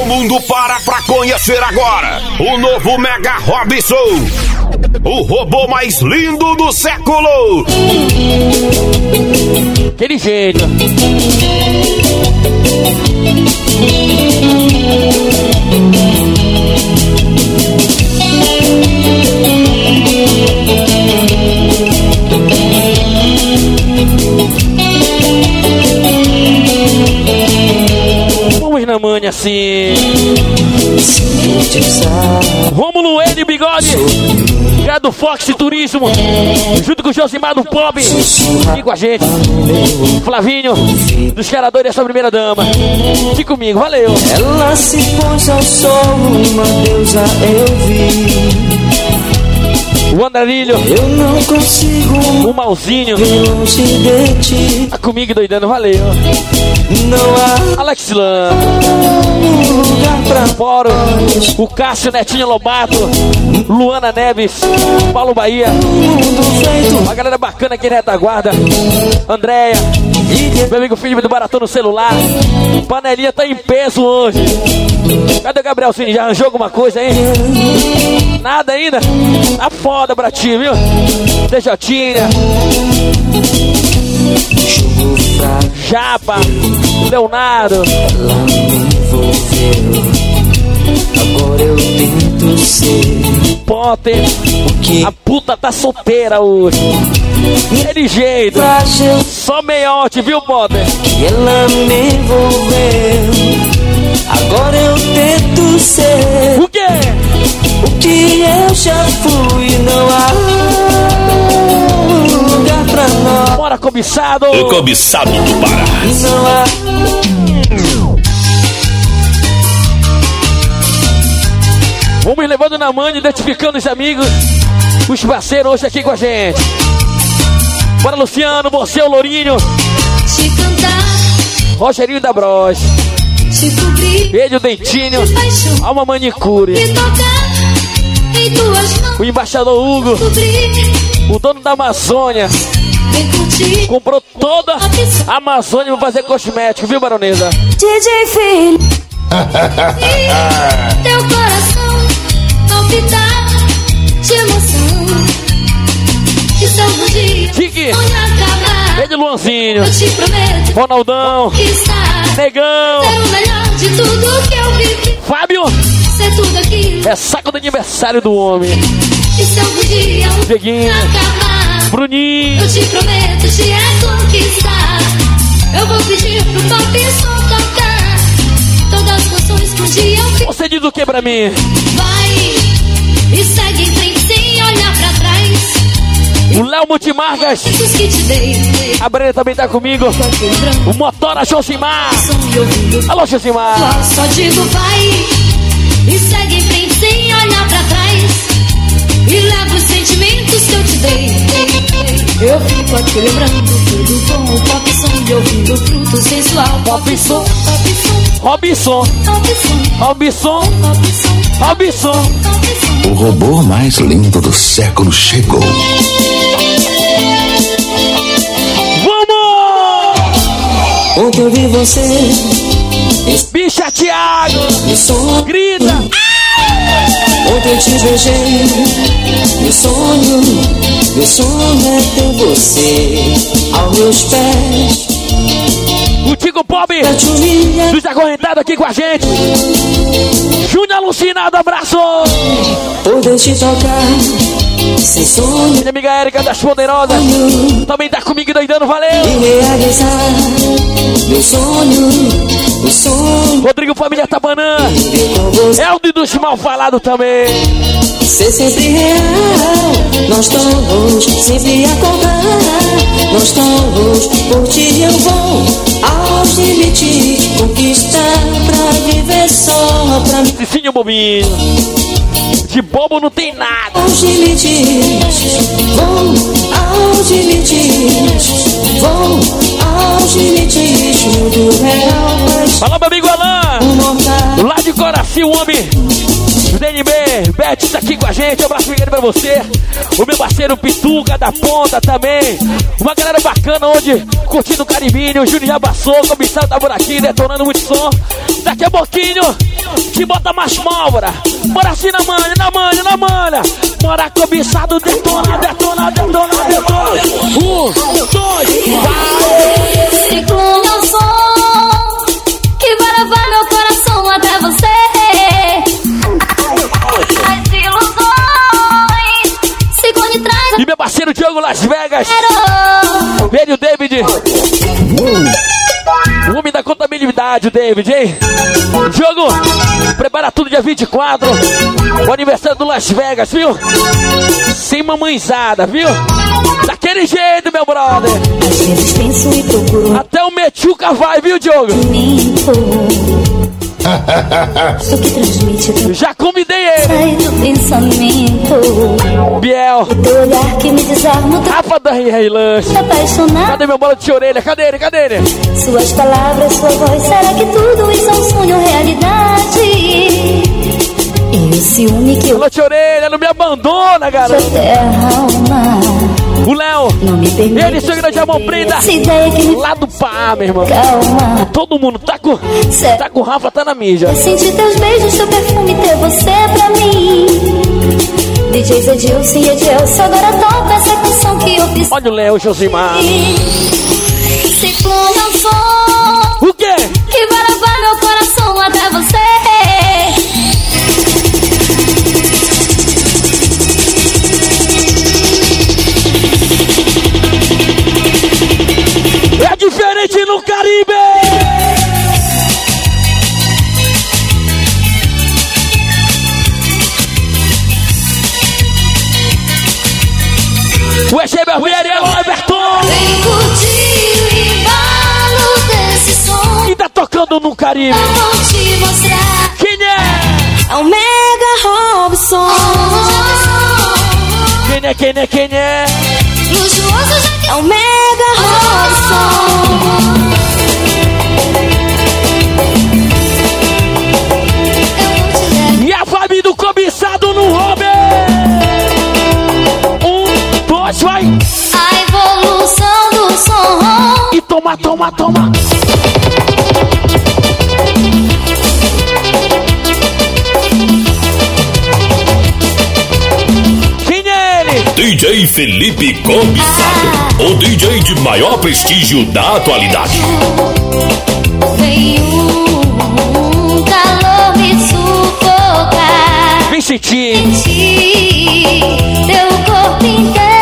O mundo para pra conhecer agora o novo Mega Robson. O robô mais lindo do século. Aquele jeito. Na manha assim. Rômulo Ed Bigode. Gado Fox Turismo. Junto com o Josimar do Pop. Aqui com a gente. Flavinho. Dos caradores dessa primeira dama. Fique comigo, valeu. Ela se pôs ao sol, uma deusa eu vi. O Andarilho. Eu não consigo O Malzinho. ver longe de ti. Tá comigo doidando, valeu. Não há Alex Lan. lugar pra Foro. O Cássio Netinho Lobato. Luana Neves. Paulo Bahia. Uma galera bacana aqui na retaguarda. Andréia. Meu amigo Felipe do Baratão no celular. Panelinha tá em peso hoje. Cadê o Gabriel Cine? Já arranjou alguma coisa aí? Nada ainda? Tá foda pra ti, viu? Fraco, Japa, Leonardo. Agora eu tento ser Potter. A puta tá solteira hoje. Aquele jeito. Só meiote, viu, Potter? que ela me envolveu. Agora eu tento ser O quê? Que eu já fui. Não há lugar pra nós. Bora, cobiçado. O cobiçado do Pará. Não há Vamos levando na mão, identificando os amigos, os parceiros hoje aqui com a gente. Bora, Luciano, você, o Lourinho, Te cantar, Rogerinho da Bros, te cobrir ele, o Dentinho, de paixão. Alma Manicure, Me tocar. O embaixador Hugo, o dono da Amazônia, comprou toda a Amazônia pra fazer cosmético, viu, baronesa? DJ Filho. Teu coração palpitar de emoção. Que dia Fique. sonho acabar, Ele, Luanzinho, eu te prometo Ronaldão, Negão, ser o melhor de tudo que eu vivi. Fábio, Ser tudo aquilo é saco do aniversário do homem, que dia Dieguinho, acabar. Bruninho, Eu te prometo te reconquistar. Eu vou pedir pro pop som tocar. Todas as canções que um dia eu fiz. você diz o que pra mim? Vai e segue em frente O Léo dei, a Brena também tá comigo, o Motora Josimar, alô Josimar, Só, digo vai e segue em frente sem olhar pra trás. E leva os sentimentos que eu te dei. Eu fico aqui lembrando tudo com o pop som e ouvindo fruto sensual. Pop som. pop som, Robson, Robson, pop som, Robson. O robô mais lindo do século chegou. Vamos! Ontem eu vi você Bicha Thiago, sonho. grita! Ontem eu te beijei Meu sonho, meu sonho é ter você Aos meus pés O te humilhar dos acorrentados aqui com a gente. Júnior Alucinado, abraço! Poder te tocar Sem sonho Minha amiga Érica das Poderosas, também tá comigo doidando, valeu! Realizar Meu sonho Rodrigo Família Tabanã, você Eldo dos Mal Falado também. Ser sempre real. Nós estamos sempre a contar Nós estamos Por ti eu vou. Aos limites Conquistar pra viver só Pra mim Cicinho Bobinho. De bobo não tem nada. Aos limites Vou aos limites Vou aos limites Mundo real Mas Falou, meu amigo Alain. Lá de Coraci, o homem. DNB, Beth tá aqui com a gente. Um abraço grande pra você. O meu parceiro Pituca da Ponta também. Uma galera bacana hoje, curtindo o Caribinho. O Júnior já passou, o comissário tá por aqui, detonando muito som. Daqui a pouquinho, Que bota mais pólvora. Bora assim na manha, na manha, na manha. Bora cobiçado, detona, detona, detona, detona. Um, dois, vai. Diogo Las Vegas. a Ele e o David. O homem da contabilidade, o David, hein? Diogo, prepara tudo dia 24. O aniversário do Las Vegas, viu? Sem mamãezada, viu? Daquele jeito, meu brother. Até o Mechuca vai, viu, Diogo? Já convidei ele. Rafa da Rei Lanche. apaixonado. Cadê meu bola de orelha? Cadê ele? Cadê ele? Suas palavras, sua voz, será que tudo isso é um sonho realidade? O ciúme que eu de orelha, não me abandona, garoto. O Léo, não me permite. ele, seu grande amor, prenda. Lá do pá, meu irmão. calma. Todo mundo tá com. Tá com o Rafa, tá na mídia. Sentir teus beijos, teu perfume, ter você pra mim. DJs Edilson e Edilson, agora toca essa canção que eu fiz. Olha o Léo, Josimar. Ciclone é um som O quê? que vai levar meu coração até você. No Caribe! O EG é o Everton! Vem curtir o embalo desse som. E tá tocando no Caribe. Vou te mostrar. Quem é? É o Mega Robson. Quem é, quem é, quem é? Luxuoso já que é o Mega toma, toma, toma! Quem é ele? DJ Felipe Cobiçado, o DJ de maior prestígio da atualidade. Vem um calor me sufocar. Vem sentir! sentir teu corpo inteiro.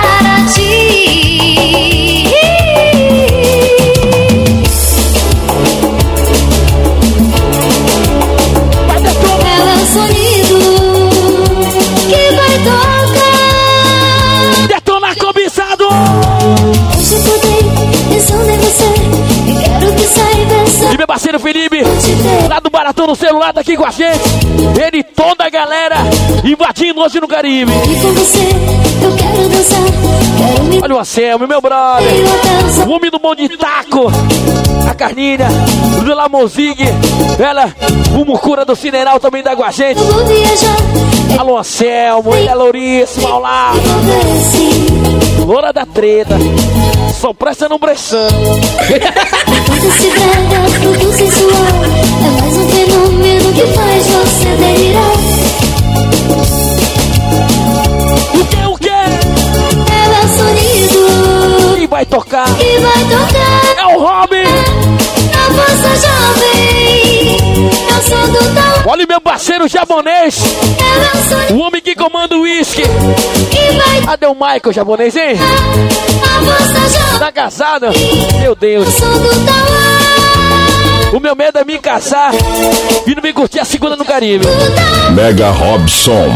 Baratão no celular, tá aqui com a gente. Ele e toda a galera invadindo hoje no Caribe. E com você eu quero dançar, quero me Olha o Anselmo, meu brother. O homem do bom de taco. A Carninha, do Lamozig. Ela, o Mucura do Cineral também tá com a gente. Alô, Anselmo, ele é louríssimo, ao lado. Loura da treta. Só presta tudo sensual. É mais um fenômeno que faz você delirar. O que, o que? Ela é o sonido Quem vai tocar? que vai tocar. É o Robin. Na força jovem, é o som do tal. Olha o meu parceiro japonês. Ela é o O homem que comanda o uísque. que Cadê o Michael japonês, hein? força jovem, Tá casado? Meu Deus. o som do tal. O meu medo é me casar e não me curtir a segunda no Caribe. Mega Robson.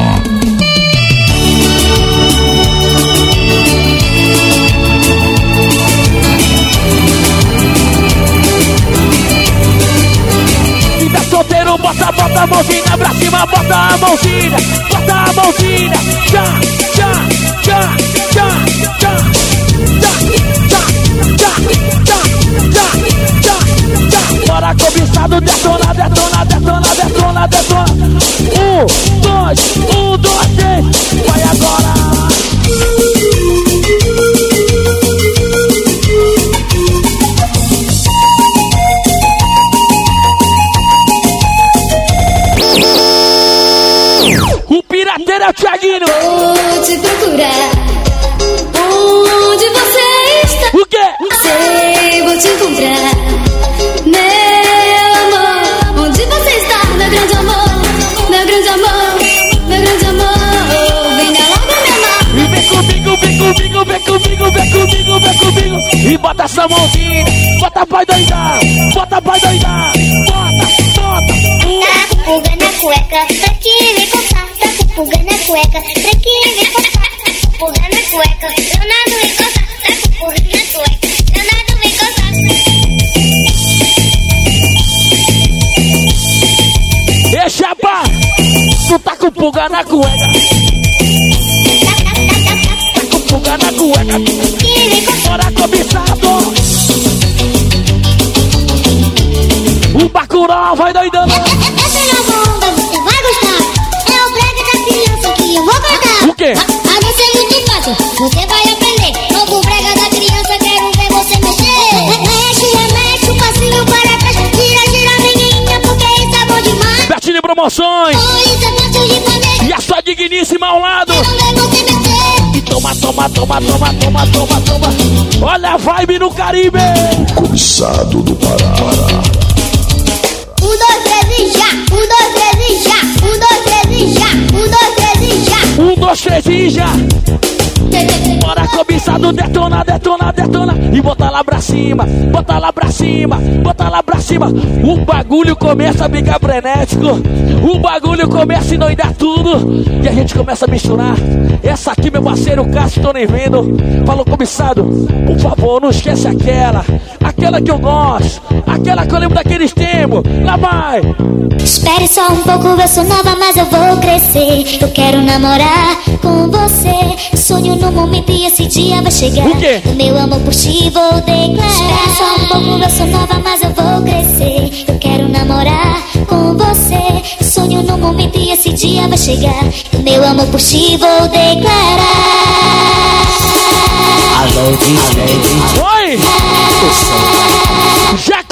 E tá solteiro, bota, bota a mãozinha pra cima, bota a mãozinha, bota a mãozinha. Tchá, tchá, tchá, tchá, tchá, tchá, tchá, tchá, tchá, tchá, tchá, tchá. detona, detona. Um, dois, um, dois, três. Vai agora. O pirateiro é o Thiaguinho. Vou te procurar. Onde você está? O quê? Sei, vou te encontrar. Grande amor, meu grande amor. Venha logo me amar. E vem comigo, vem comigo, vem comigo, vem comigo, vem comigo. E bota essa mãozinha, bota pai doidar, bota pai doidar, bota, bota. Tá com pulga na cueca, pra que me contar? Tá com pulga na cueca, pra que me contar? Tá com pulga na cueca, Leonardo me contar. Tá com pulga na cueca, tu tá com pulga na cueca, tá com pulga na cueca. Bora cobiçado. O Bacurau vai doidando. Essa é nova onda, você vai gostar. É o brega da criança que eu vou cortar. O quê? A dança é muito fácil, você vai aprender. Novo brega da criança, quero ver você mexer. Mexe, remexe, o passinho para trás. Gira, gira, menininha, porque isso é bom demais. Bertini Promoções. Ao lado. E toma, toma, toma, toma, toma, toma, toma. Olha a vibe no Caribe. Cobiçado do Pará. Um, dois, três e já. Um, dois, três e já. Um, dois, três e já. Um, dois, três e já. Um, dois, três e já. Bora cobiçado, detona, detona, detona. E bota lá pra cima, bota lá pra cima, bota lá pra cima. O bagulho começa a ficar frenético. O bagulho começa a endoidar tudo. E a gente começa a misturar. Essa aqui, meu parceiro Cássio, tô nem vendo. Falou, cobiçado, por favor, não esquece aquela. Aquela que eu gosto. Aquela que eu lembro daqueles tempos. Lá vai. Espere só um pouco, eu sou nova, mas eu vou crescer. Eu quero namorar com você. Sonho no momento e esse dia vai chegar. O quê? O meu amor por ti vou declarar. Espere só um pouco, eu sou nova, mas eu vou crescer. Eu quero namorar com você. Sonho no momento e esse dia vai chegar. O meu amor por ti vou declarar. Alô, DJ, Oi! Já!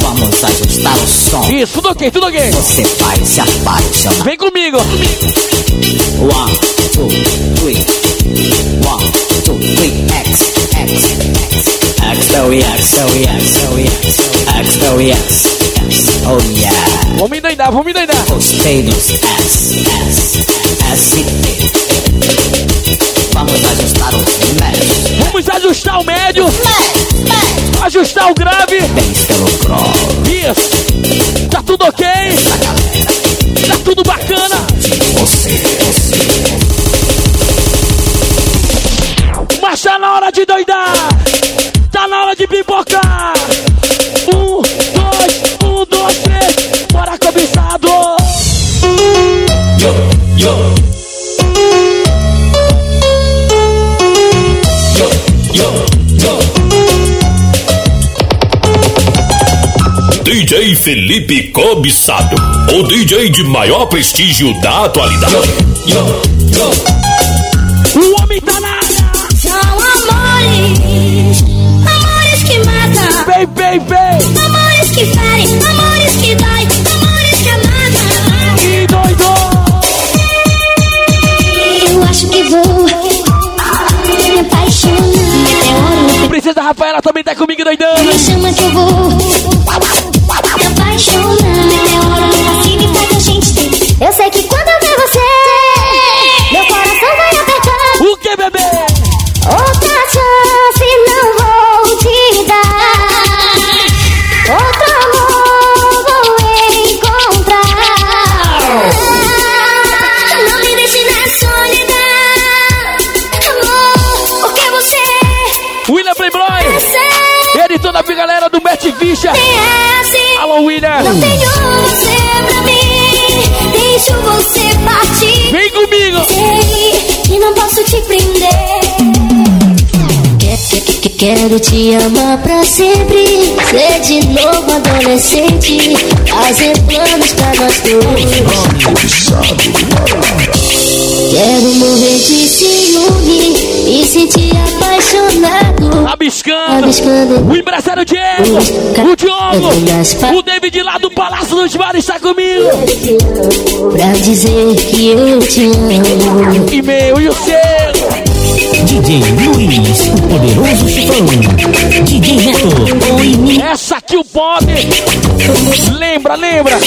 Vamos ajustar o som. Isso, tudo ok, tudo ok. Você vai se apaixonar. Vem comigo. One, two, three. One, two, three. X, X, X. Oh oh yes, oh yes. X, oh yes, yes, oh yeah. Vamos endoidar, vamos endoidar. Gostei dos S, S, S e T. Vamos ajustar os médios. Vamos ajustar o médio, ajustar o grave. Isso. Tá tudo ok? Tá tudo bacana? Mas tá na hora de doidar. Tá na hora de pipocar. Um, dois, um, dois, três. Bora cobiçado. Yo, yo. DJ Felipe Cobiçado, o DJ de maior prestígio da atualidade. Yo, yo. O homem tá na área. São amores, amores que matam, Vem, vem, vem. amores que ferem, amores que dói, amores que amatam. E doidou. Eu acho que vou me apaixonar. Meteoro Princesa Rafaela também tá comigo doidando. me chama que eu vou apaixonar. Meteoro no fascina e faz a gente ter. Eu sei que quando eu ver você, meu coração vai apertar. O que, bebê? Outra chance não vou te dar. Outro amor vou encontrar. Não me deixe na solidão, amor, porque você William Playboy. é Ele e toda a galera do Match Ficha. assim. Alô, William. Não tenho você pra mim, deixo você partir. Vem comigo. Sei que não posso te prender. Quero te amar pra sempre, ser de novo adolescente, fazer planos pra nós dois. Quero morrer de ciúme e sentir apaixonado. Abiscando. Abiscando. O empresário Diego. O Diogo. O David lá do Palácio dos Bares está comigo. Pra dizer que eu te amo. E meu, e o seu? DJ Luiz, o poderoso chifão. DJ Neto, o inimigo. Essa aqui o pode. Lembra, lembra.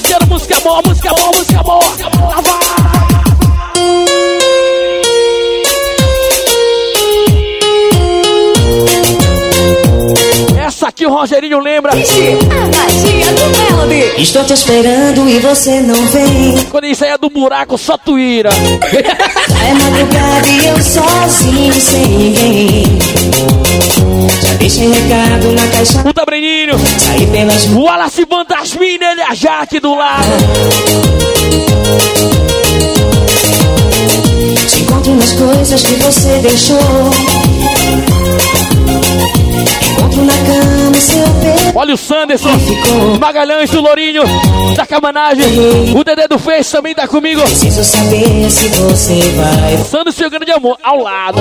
Quero música, música boa, música boa, música boa. Lá vai. Essa aqui o Rogerinho lembra. Estou te esperando e você não vem. Quando ele saia do buraco, só tu ira. É madrugada e eu sozinho, sem ninguém. Já deixei recado na caixa. Pelas O Wallace Vantasmina, ele é a Jaque do lado. Te encontro nas coisas que você deixou. Olha o Sanderson, Magalhães do Lourinho, da Camanagem. O Dedé do Fez também tá comigo. Preciso saber se você vai. Sanderson e o grande amor, ao lado.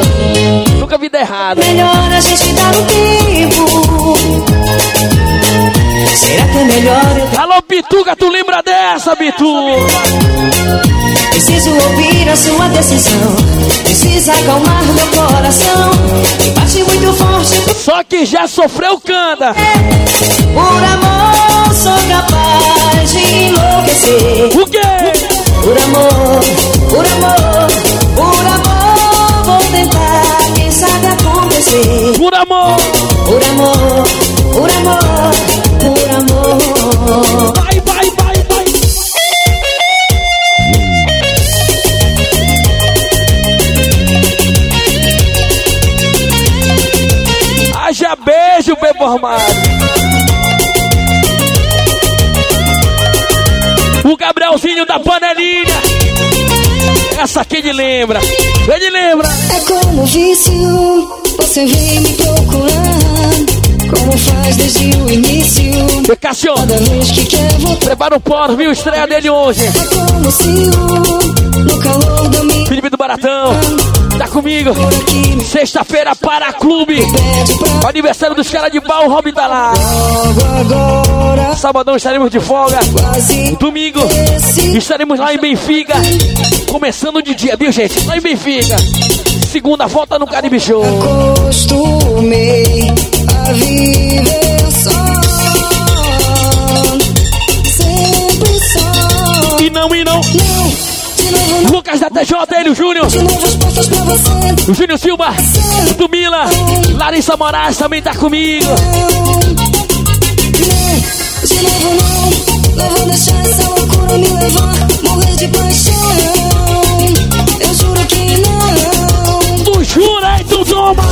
Nunca vi dar errado. Melhor a gente dar um tempo. Será que é melhor eu Alô, Bituca, tu lembra dessa, Bitu? Preciso ouvir a sua decisão. Precisa acalmar meu coração. Que bate muito forte. Só que já sofreu canta. Por amor, sou capaz de enlouquecer. O quê? Por amor, por amor, por amor, vou tentar. Quem sabe acontecer. Por amor. Por amor, por amor, Beijo, bebo armado. O Gabrielzinho da panelinha. Essa aqui ele lembra. Ele lembra. É como vício, você vem me procurar. Como faz desde o início. E voltar. prepara o pó, viu? Estreia dele hoje. É como se o, no calor da Felipe do Baratão, tá comigo. Sexta-feira para clube. Aniversário dos caras de pau, o Robin tá lá. Sabadão estaremos de folga. Domingo estaremos lá em Benfica. Começando de dia, viu gente? Lá em Benfica. Segunda volta no Caribe Show. acostumei a viver só. Sempre só. E não, e não. Não. Lucas da TJ, ele, o Júnior. O Júnior Silva. Do Mila. Larissa Moraes também tá comigo. De novo não. Não vou deixar essa loucura me levar. Morrer de paixão. Eu juro que não. Tu jura, então toma.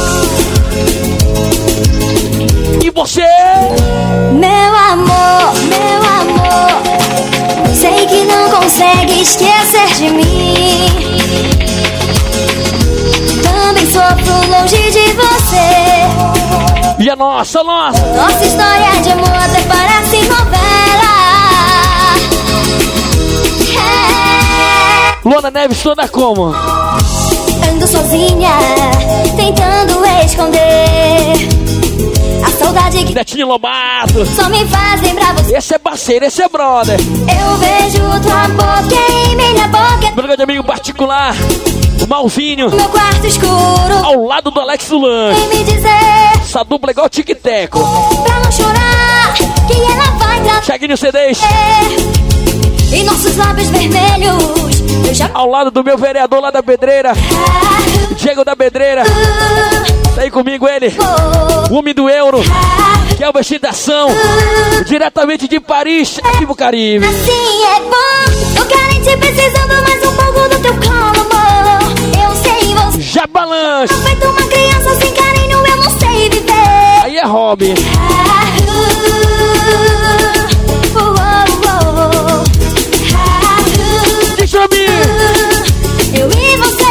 E você? Meu amor, meu amor. Sei que não consegue esquecer de mim. Também sofro longe de você. E a nossa, nossa. Nossa história de amor até parece novela. É. Luana Neves toda como? Ando sozinha, tentando esconder saudade que Netinho Lobato. só me faz lembrar você. Esse é parceiro, esse é brother. Eu vejo tua boca em minha boca, Meu grande amigo particular, o Malvinho, meu quarto escuro. ao lado do Alex Lulan. Vem me dizer Essa dupla é igual tic-teco. pra não chorar que ela vai trazer. Cheguinho CDs, E nossos lábios vermelhos, já. ao lado do meu vereador lá da Pedreira, Diego da Pedreira. Tá aí comigo ele, o homem do euro, que é o vestido da ação, diretamente de Paris, aqui pro Caribe. Assim é bom, tô carente precisando mais um pouco do teu colo, amor. Eu sei você. Já balança, Feito uma criança sem carinho, eu não sei viver. aí é hobby. Deixa eu ouvir. Eu e você,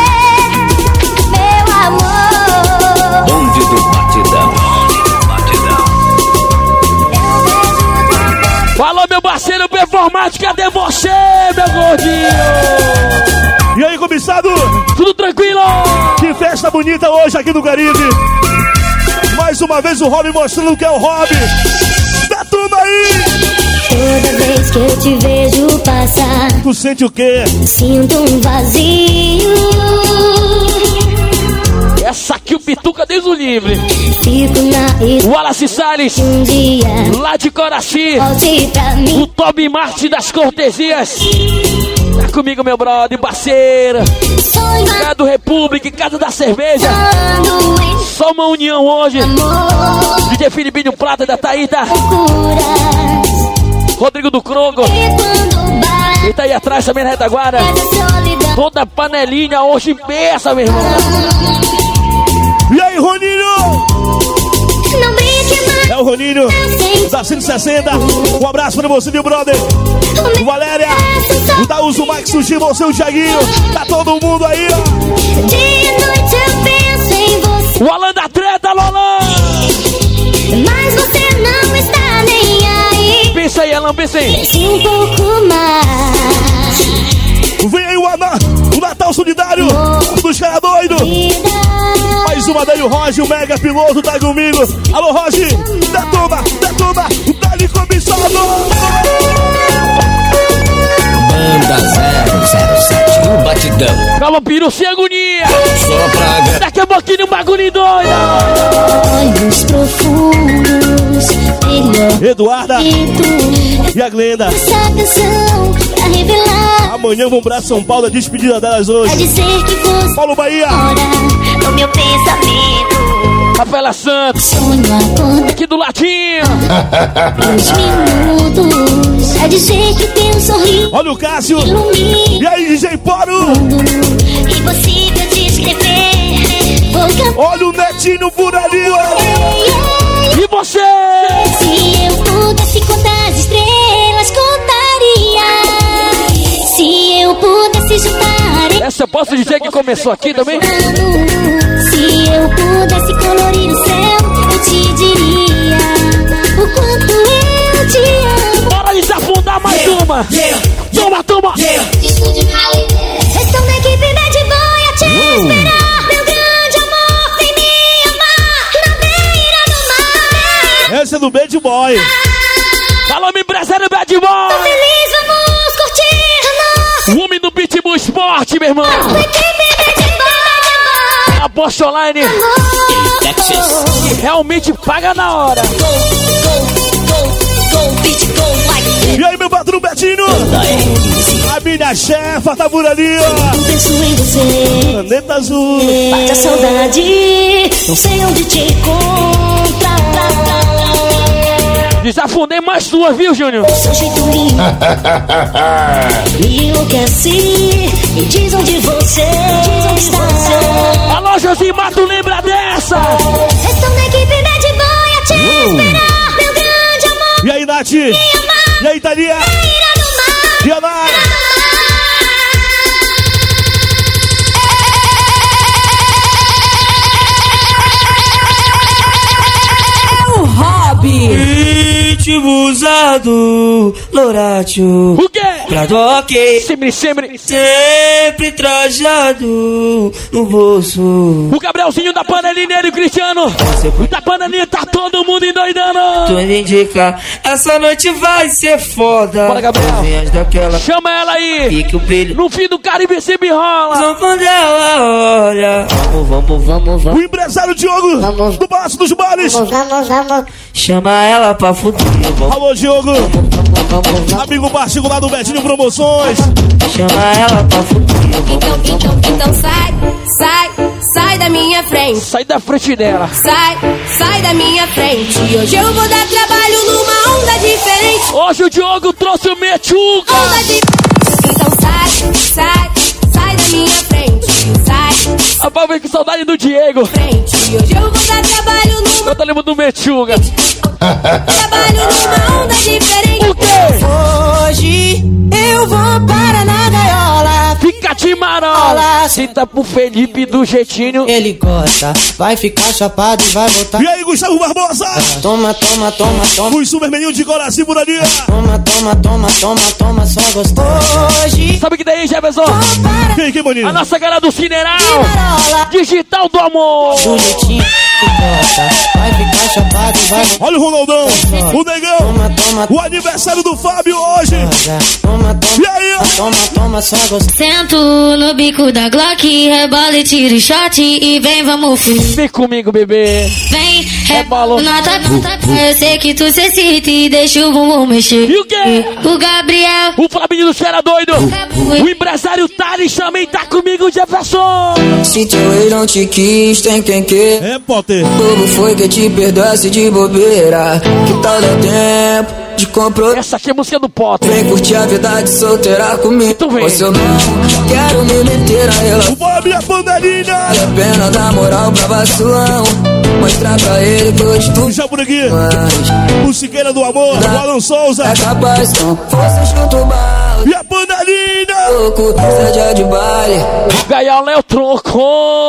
meu amor. Bonde do batidão. Falou, meu parceiro performático, cadê você, meu gordinho? E aí, comissário? Tudo tranquilo? Festa bonita hoje aqui no Caribe. Mais uma vez o Rob mostrando que é o Rob. Detona aí! Toda vez que eu te vejo passar, Tu sente o quê? sinto um vazio. Essa aqui o Pituca Deus o livre. Fico na O Wallace Salles, um dia. lá de Coraci. O Toby Marte das cortesias. Tá comigo, meu brother, parceiro. Casa do República, Casa da Cerveja. Só uma união hoje. DJ Filipinho Prata da Taíta. Rodrigo do Crogo. Ele tá aí atrás também na retaguarda. Toda panelinha hoje peça, meu irmão. E aí, Roninho? O Roninho da 160. Um abraço pra você, meu brother. O Valéria, o Daúso Max, o Gil, você, o Thiaguinho. Tá todo mundo aí, ó. Dia e noite eu penso em você. O Alan da Treta, Lolan. Mas você não está nem aí. Pensa aí, Alan, pensa aí. Se um pouco mais. Vem aí o, Ana, o Natal Solidário dos caras doidos. Uma daí o Roger, o mega piloto, tá comigo. Alô, Roger, detona, detona, dá-lhe comissário. Banda 007, o batidão. Calma, piru, sem agonia. Só pra agradar. Daqui a pouquinho um bagulho doido. Olhos profundos. Melhor Eduarda e a Glenda. Essa canção pra revelar. Amanhã vão pra São Paulo, a despedida delas hoje. dizer que você Paulo Bahia, mora no meu pensamento. Rafaela Santos, Sonho aqui do Latinho. uns minutos. Pra dizer que teu sorriso olha o Cássio. ilumina. E aí, DJ Poro? Impossível. Vou cantar. Olha o Netinho por ali, ó. E você? Juntar Essa eu posso dizer que começou aqui também? Se eu pudesse colorir o céu, eu te diria o quanto eu te amo. Bora desafundar mais uma. Toma, toma. Estou na equipe Bad Boy a te esperar. Meu grande amor, vem me amar na beira do mar. Essa é do Bad Boy. Falou, meu empresário Bad Boy. Aposta online. Texas. Que realmente paga na hora. E aí, meu patrão Betinho? Da R15. A minha chefa tá por ali, ó. Penso em você. Caneta azul. Bate a saudade, não sei onde te encontrar. Desafundei mais duas, viu, Júnior? Seu jeito lindo me enlouquece. Me diz onde você está. Alô, Josimar, tu lembra dessa? Estou na equipe Bad Boy a te esperar. Meu grande amor, E aí, Nath? E aí, Thalia? beira do mar. E a Nara? Vivo usado, Loratio. O quê? Pra toque, Sempre, sempre. sempre trajado no bolso. O Gabrielzinho da panelinha e o Cristiano. O da panelinha tá todo mundo endoidando. Tudo indica, essa noite vai ser foda. Bora, Gabriel. Daquela Chama ela aí. pique o brilho. No fim do Caribe sempre rola. Só quando ela olha. Vamos, vamos, vamos, vamos. O empresário Diogo Vamos. do Palácio dos Bares. Vamos, vamos, vamos. Chama ela pra fuder. Vamos, Alô, Diogo. vamos, vamos. Amigo particular do Betinho Promoções. Chama ela pra. Vamos, Então, então, então sai, sai, sai da minha frente. Sai da frente dela. Sai, sai da minha frente. Hoje eu vou dar trabalho numa onda diferente. Hoje o Diogo trouxe o Mechuca. Onda de. Então sai, sai, sai da minha frente. Sai, Rapaz, vem que saudade do Diego. frente. Hoje eu vou dar trabalho numa. Eu tô lembrando do Mechuga. Trabalho numa onda diferente. O quê? Hoje eu vou para na gaiola. Fica de marola. Sinta pro Felipe do jeitinho. Ele gosta, vai ficar chapado e vai voltar. E aí, Gustavo Barbosa? Toma, toma, toma, toma. Os supermeninhos de coração por ali. Toma, toma, toma, toma, toma, só gostou. Hoje Sabe que daí, Jefferson? Quem, quem, Boninho? A nossa galera do Cineral. marola. Digital do amor. Do jeitinho que gosta, vai ficar chapado vai. Olha o Ronaldão, o Negão, Toma, toma, o aniversário do Fábio hoje. toma, toma, E aí? toma, toma, só gostou. Sento no bico da Glock, rebola e tira o shot e vem, vamos fui. Vem comigo, bebê. Vem, Rebola. Nota, nota, eu sei que tu se excita e deixa o bumbum mexer. E o quê? O Gabriel, O Fabinho do Cheira Doido. O empresário Thales também tá comigo, Jefferson. Se teu ex não te quis, tem quem quer. É, Potter. Bobo foi que te perdoasse de bobeira. Que tal dar tempo de compro? Essa aqui é a música do Potter. Vem curtir a vida de solteira comigo. Então vem. Eu não quero me meter na relação. O Bob e a Pandelinha. Vale a pena dar moral pra vacilão. Mostrar pra ele que hoje tu Já por aqui, mais. o Siqueira do Amor, o Alan Souza. É capaz, não. Força, chuta o balde. E a Pandelinha. Louco, seja de baile. Gaiola é o tronco.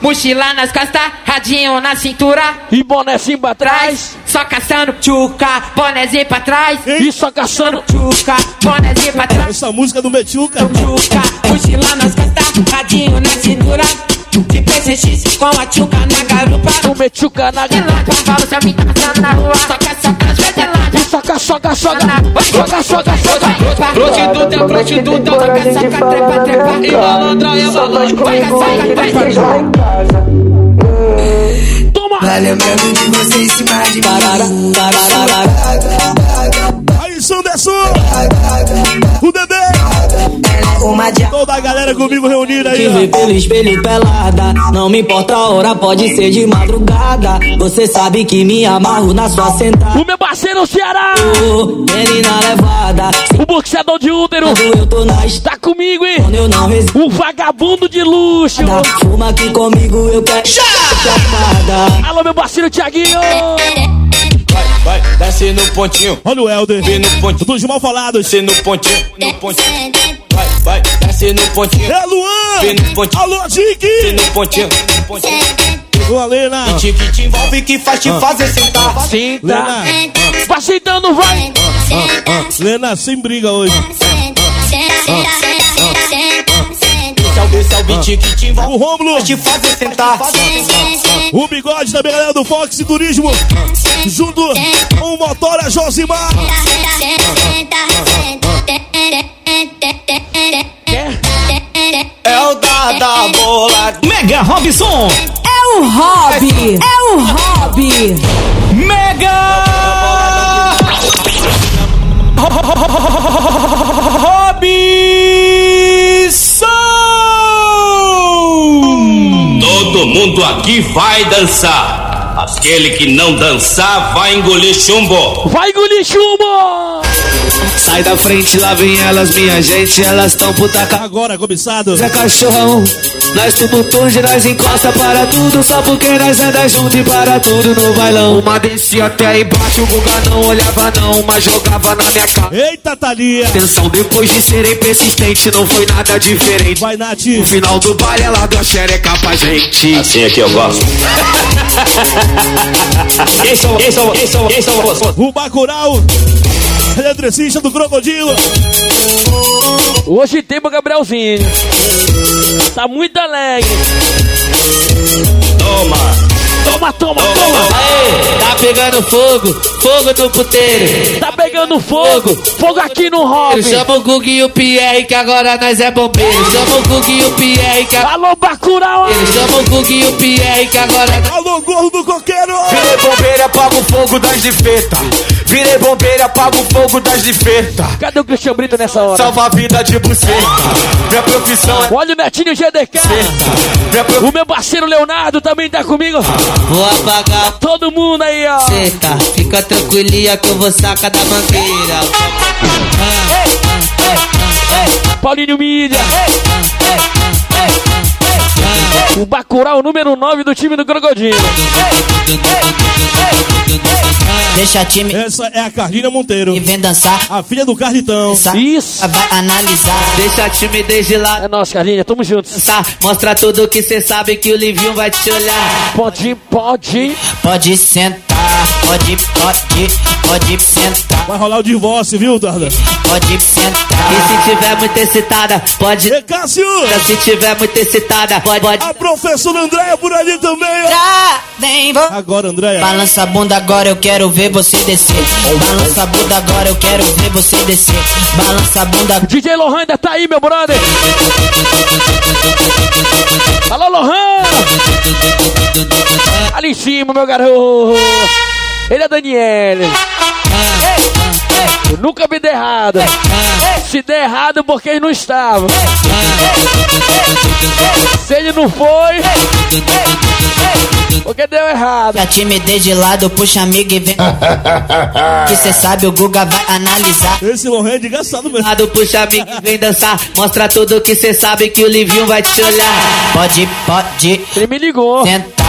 Mochila nas costas, radinho na cintura, E bonezinho pra trás. Só caçando tchuca, bonezinho pra trás, E só caçando. tchuca, bonezinho pra trás, Essa música do Mechuca. tchuca, mochila nas costas, radinho na cintura, de PCX com a tchuca na garupa, O Mechuca na ela cavalo se me caçando na rua, soca, soca, as pedeladas. E soca, soca, soca. Soca, soca, soca. Prostituta, é prostituta, soca, soca, trepa, trepa, e malandra, é malandro, vai, vai, vai, vai. Toma. Vai lembrando de você em cima de tarara, Aí, Sanderson. O dia. Toda a galera comigo reunida aí, vê ó. pelo espelho pelada Não me importa a hora, pode ser de madrugada Você sabe que me amarro na sua sentada O meu parceiro Ceará. Menina levada O boxeador de útero. Quando eu tô na estrada Tá comigo, hein? Quando eu não resisto O vagabundo de luxo. Fuma aqui comigo, eu quero chapada Alô, meu parceiro Tiaguinho. Vai, desce no pontinho, Olha o Helder. vem no pontinho, Dos mal falados. desce no pontinho, no pontinho. Vai, vai, desce no pontinho, É Luan. vem no pontinho, Alô, Dick. no pontinho, no pontinho. Ô, Alena. Tique te envolve que faz te fazer sentar. Sinta. Lena. Vai sentando, vai. Lena, sem briga hoje. Esse é o, esse é o beat que te envolve, O Rômulo. faz te fazer sentar. O bigode da galera do Fox Turismo. Junto com o motora Josimar. É o da da bola. Mega Robson. É o hobby, é o hobby Mega mundo aqui vai dançar. Aquele que não dançar vai engolir chumbo. Vai engolir chumbo. Sai da frente, lá vem elas, minha gente. Elas tão puta ca... Agora, cobiçado. Zé Cachorrão, Nós tumultuamos e nós encosta para tudo Só porque nós anda junto e para tudo no bailão Uma descia até aí embaixo, o Guga não olhava não Mas jogava na minha cara Eita, Thalia! Atenção, depois de serem persistente Não foi nada diferente Vai, Nath! No final do baile ela deu a xereca pra gente Assim aqui eu gosto. Quem são, quem são, quem são, quem são vocês? O Bacurau, eletricista do Crocodilo. Hoje temos o Gabrielzinho. Tá muito alegre. Toma. Toma, toma, toma. Aê, tá pegando fogo, fogo no puteiro Tá pegando fogo. Fogo aqui no hobby. Chama o Gug e o Pierre que agora nós é bombeiro Chama o Gug e o Pierre que agora Alô, Bacurau. Chama o Gug e o Pierre que agora Alô, gordo do coqueiro! Virei bombeiro, apaga o fogo das de feta Virei bombeiro, apaga o fogo das de feta Cadê o Cristian Brito nessa hora? Salva a vida de buceta Minha profissão é Olha o Netinho GDK. Minha prof... O meu parceiro Leonardo também tá comigo. Vou apagar Todo mundo aí, ó. Senta, fica tranquilinha que eu vou sacar da mangueira. Paulinho Mídia. O Bacurau, número 9 do time do Crocodilo. Deixa time Essa é a Carlinha Monteiro, e vem dançar. a filha do Carlitão. Isso. vai analisar. Deixa a timidez de lado. É nóis, Carlinha, tamo juntos. Dançar, Mostra tudo que cê sabe que o Livinho vai te olhar. Pode, pode. Pode sentar, pode, pode, pode sentar, Vai rolar o divórcio, viu, Darda? pode sentar. E se tiver muito excitada, pode. E Cássio! Se tiver muito excitada, pode. pode. A professora Andréia por ali também, ó. Já vem, vou. Agora, Andréia. Balança a bunda agora, eu quero ver você descer. Balança a bunda agora, eu quero ver você descer. Balança a bunda DJ Lohan ainda tá aí, meu brother. Alô, Lohan. Ali em cima, meu garoto. Ele é Daniel. Eu nunca vi der errado. Se der errado, porque ele não estava. Se ele não foi, porque deu errado. a timidez de lado, puxa amigo e vem. Que cê sabe, o Guga vai analisar. Esse Lohan é engraçado mesmo. Lado puxa amigo e vem dançar. Mostra tudo que cê sabe que o Livinho vai te olhar. Pode, pode Ele me ligou. sentar,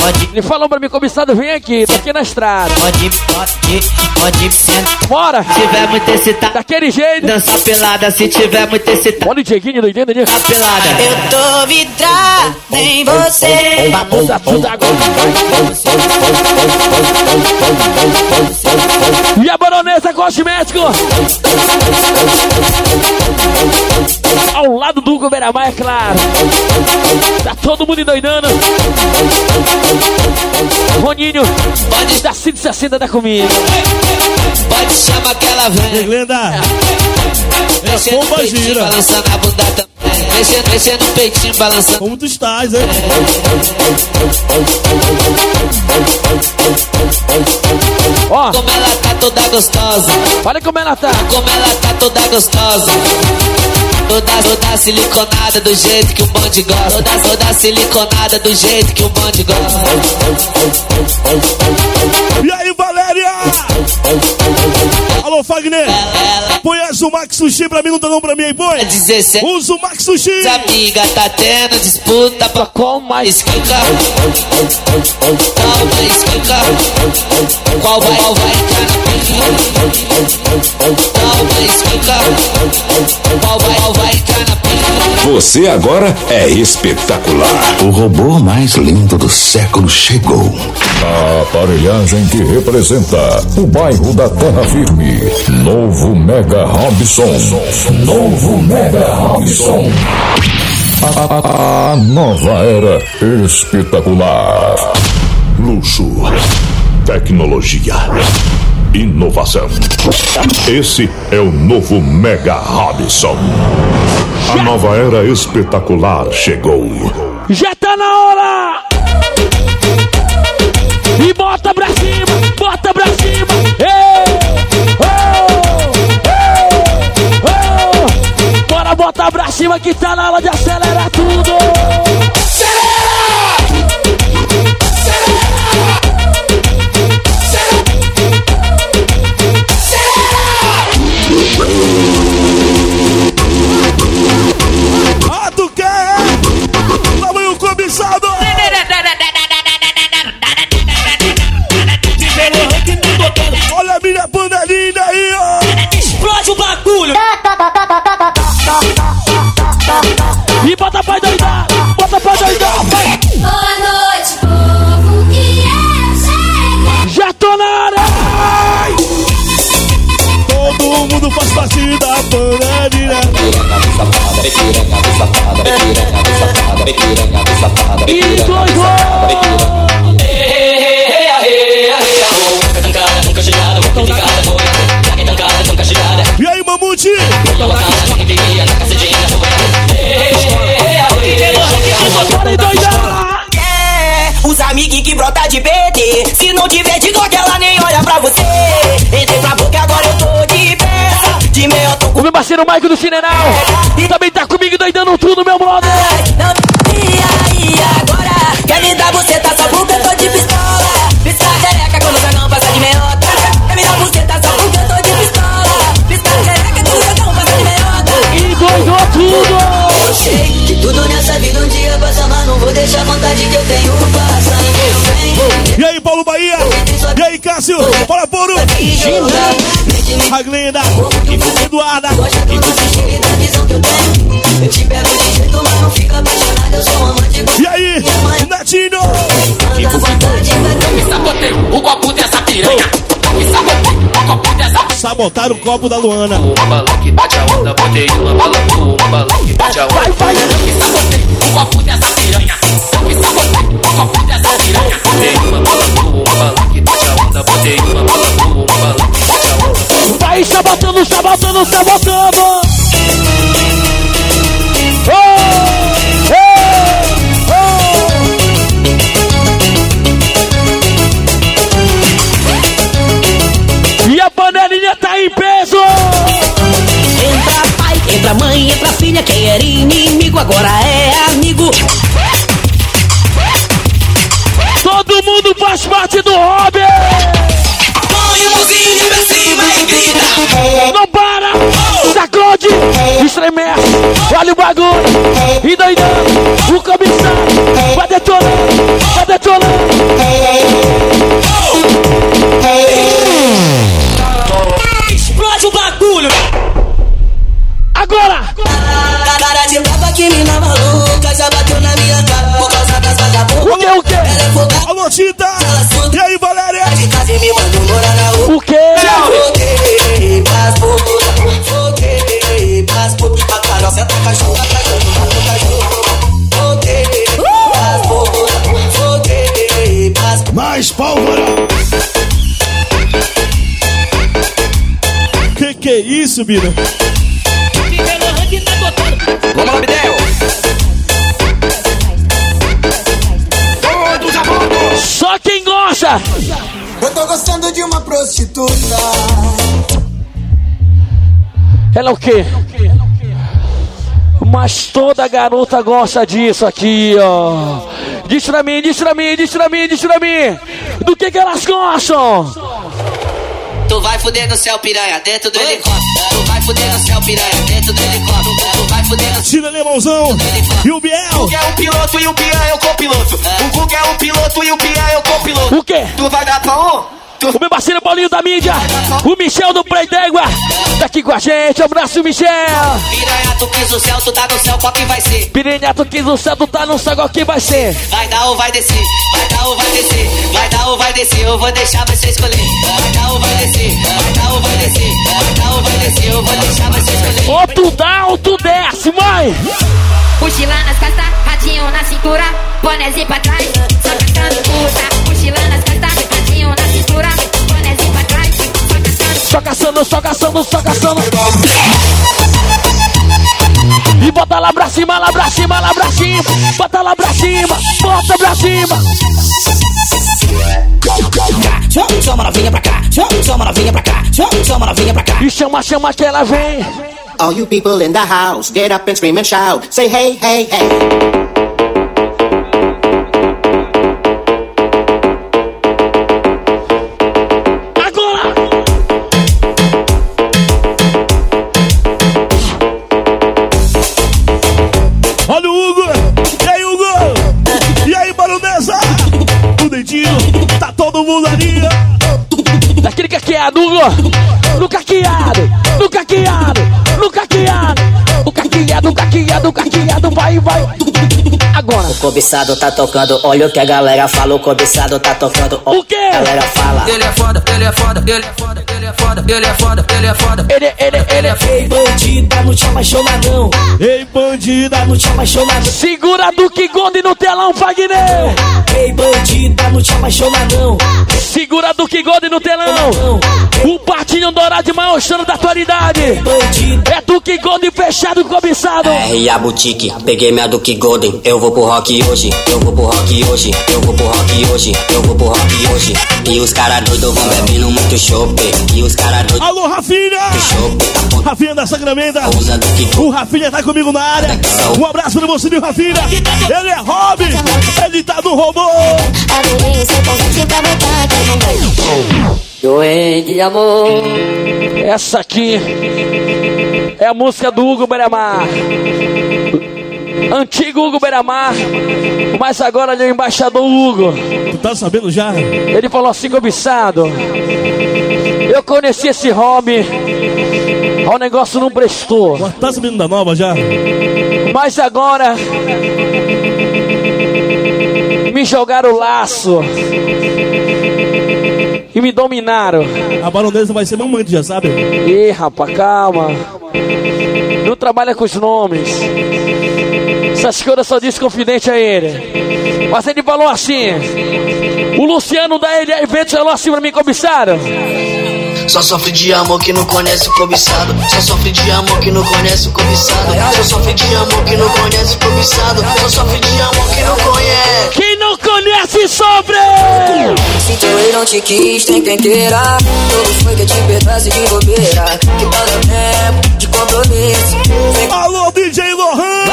pode, Ele falou pra mim, comissário, vem aqui, tô aqui na estrada. pode, pode, pode sentar. Bora! Se tiver muito excitada, Daquele jeito. dança pelada. Se tiver muito excitada, Olha o Dieguinho doidendo ali. dança pelada. Eu tô vidrada em você. Balança tudo agora. E a baronesa cosmético. Ao lado do Hugo Beramar, é claro. Tá todo mundo endoidando. Roninho, Pode, da 160 da comigo. pode chamar que ela vem. Glenda, Mexendo no pomba gira. balançando a bunda também. Mexendo, mexendo no peitinho, balançando. como tu estás, hein? Ó, Como ela tá toda gostosa. olha como ela tá. Como ela tá toda gostosa. Toda, toda siliconada do jeito que o bonde gosta. Toda, toda siliconada do jeito que o bonde gosta. E aí, Valéria? Alô, Fagner. Põe essa o Max Sushi pra mim, não tá não pra mim aí, põe. é 17 Usa o Max Sushi. amiga tá tendo disputa pra Com mais. esquenca. Calma, esquenca. Qual vai, qual vai entrar na pinga? Calma, esquenca. Qual vai, qual vai entrar na? Você agora é espetacular. O robô mais lindo do século chegou. A aparelhagem que representa o bairro da Terra Firme. Novo Mega Robson. Novo Mega Robson. A, a- a nova era espetacular. Luxo, tecnologia, inovação. Esse é o novo Mega Robson. A nova era espetacular chegou. Já tá na hora! E bota pra cima, bota pra cima! Ei! Oh! Ei! Oh! Bora botar pra cima que tá na hora de acelerar tudo! E bota pra doidar, Se não tiver de Glock, ela nem olha pra você. Entrei pra boca, agora eu tô de peça. De meia tô com O meu parceiro Maico do Cineral. Também tá comigo doidando tudo, meu brother. Não, e aí, agora? Quer me dar você tá só porque eu tô de pistola. Piscar careca quando o dragão passa de meiota. Quer me dar você tá só porque eu tô de pistola. Piscar careca quando o dragão passa de meiota. E doidou tudo. Eu sei que tudo nessa vida um dia passa, mas não vou deixar a vontade que eu tenho passando. Vem, E aí? E Cássio? Bora, Poro! A Glenda, Eduarda, e aí, Netinho? ter O copo dessa piranha. Sabotaram o copo da Luana. Vai, vai. O copo dessa piranha. O copo dessa piranha. Que bate a onda, botei uma bala uma bala sabotando, sabotando, sabotando. Mundo faz parte do hobby! Põe o mãozinho pra cima e grita. Não para! Sacode! Estremece! Olha o bagulho! E doidando! O comissário! Vai detonando! Vai detonando! É Alô, Tita! E aí, Valéria? O que? Já voltei pras putas, voltei pras putas. A Carol senta o cachorro, a cachorro, mata o cachorro. Voltei pras putas, voltei pras putas. Mais pólvora! Que que é isso, Bira? Gosta! Eu tô gostando de uma prostituta. Ela é o quê? Mas toda garota gosta disso aqui, ó. Diz pra mim, diz pra mim, diz pra mim, diz pra mim. Do que que elas gostam? Tu vai fuder no céu, piranha, dentro do helicóptero. Tu vai fuder no céu, piranha, dentro do helicóptero. Tira Limãozão e o Biel! O é o piloto e o Pia é o copiloto. O Guga é o piloto e o Pia é o copiloto. O quê? Tu vai dar pra um? O meu parceiro Paulinho da mídia, o Michel do Play d'Égua, tá aqui com a gente. Abraço, Michel. Piranha, tu quis o céu, tu tá no céu, qual que vai ser? Piranha, tu quis o céu, tu tá no céu, qual que vai ser? Vai dar ou vai descer? Vai dar ou vai descer? Vai dar ou vai descer? Eu vou deixar você escolher. Vai dar ou vai descer? Vai dar ou vai descer? Vai dar ou vai descer? Eu vou deixar você escolher. Ou tu dá ou tu desce, mãe. Mochila nas costas, radinho na cintura, bonézinho pra trás, só cascando puta. Mochila nas costas, só caçando, só caçando, só caçando. E bota lá pra cima, lá pra cima, lá pra cima. Bota lá pra cima, bota pra cima. Chama, chama novinha pra cá, chama, chama novinha pra cá, chama, chama novinha pra cá. E chama, chama que ela vem. All you people in the house, get up and scream and shout. Say hey, hey, hey. no, no caqueado, no caqueado, no caqueado, O caqueado, o caqueado, o caqueado, vai, vai. Agora. O cobiçado tá tocando, olha o que a galera fala. O cobiçado tá tocando, olha o que a galera fala. Ele é foda, ele é foda, ele é foda, ele é foda, ele é foda, ele é foda. Ele, ele, ele é Ei, bandida, não te apaixona não. Ei, bandida, não te apaixona não. Segura Duque Gonde no telão, Wagner. Ei, bandida, não te apaixona não. Segura Duque Gonde no telão. O patinho dourado de maior da atualidade. É Duque Gonde fechado, cobiçado. R a boutique, peguei minha Duke Golden. Eu vou pro rock hoje, eu vou pro rock hoje, eu vou pro rock hoje, eu vou pro rock hoje. E os caras doidos vão bebendo muito chope. E os caras doidos. Alô, Rafinha! Rafinha da Sacramento. O Rafinha tá comigo na área. Um abraço pra você, meu Rafinha. Ele é Rob. Ele tá no robô. Doente de amor. Essa aqui é a música do Hugo Beramar. Antigo Hugo Beramar, mas agora ele é o embaixador Hugo. Tu tá sabendo já? Ele falou assim, cobiçado. Eu conheci esse hobby. O negócio não prestou. Tá sabendo da nova já? Mas agora. Me jogaram o laço. E me dominaram. A baronesa vai ser mamãe, já sabe? Ih, rapaz, calma. Não trabalha com os nomes. Essas coisas só diz confidente a ele. Mas ele falou assim: O Luciano da ele Eventos falou assim pra mim, comissário. Só sofre de amor que não conhece o cobiçado. Só sofre de amor que não conhece o cobiçado. Só sofre de amor que não conhece o cobiçado. Só sofre de amor que não conhece. Conhece! Se teu rei não te quis, tem quem queira. Todos foi que te pedaço de bobeira. Que no tempo de compromisso. Vem Alô, DJ Lohan!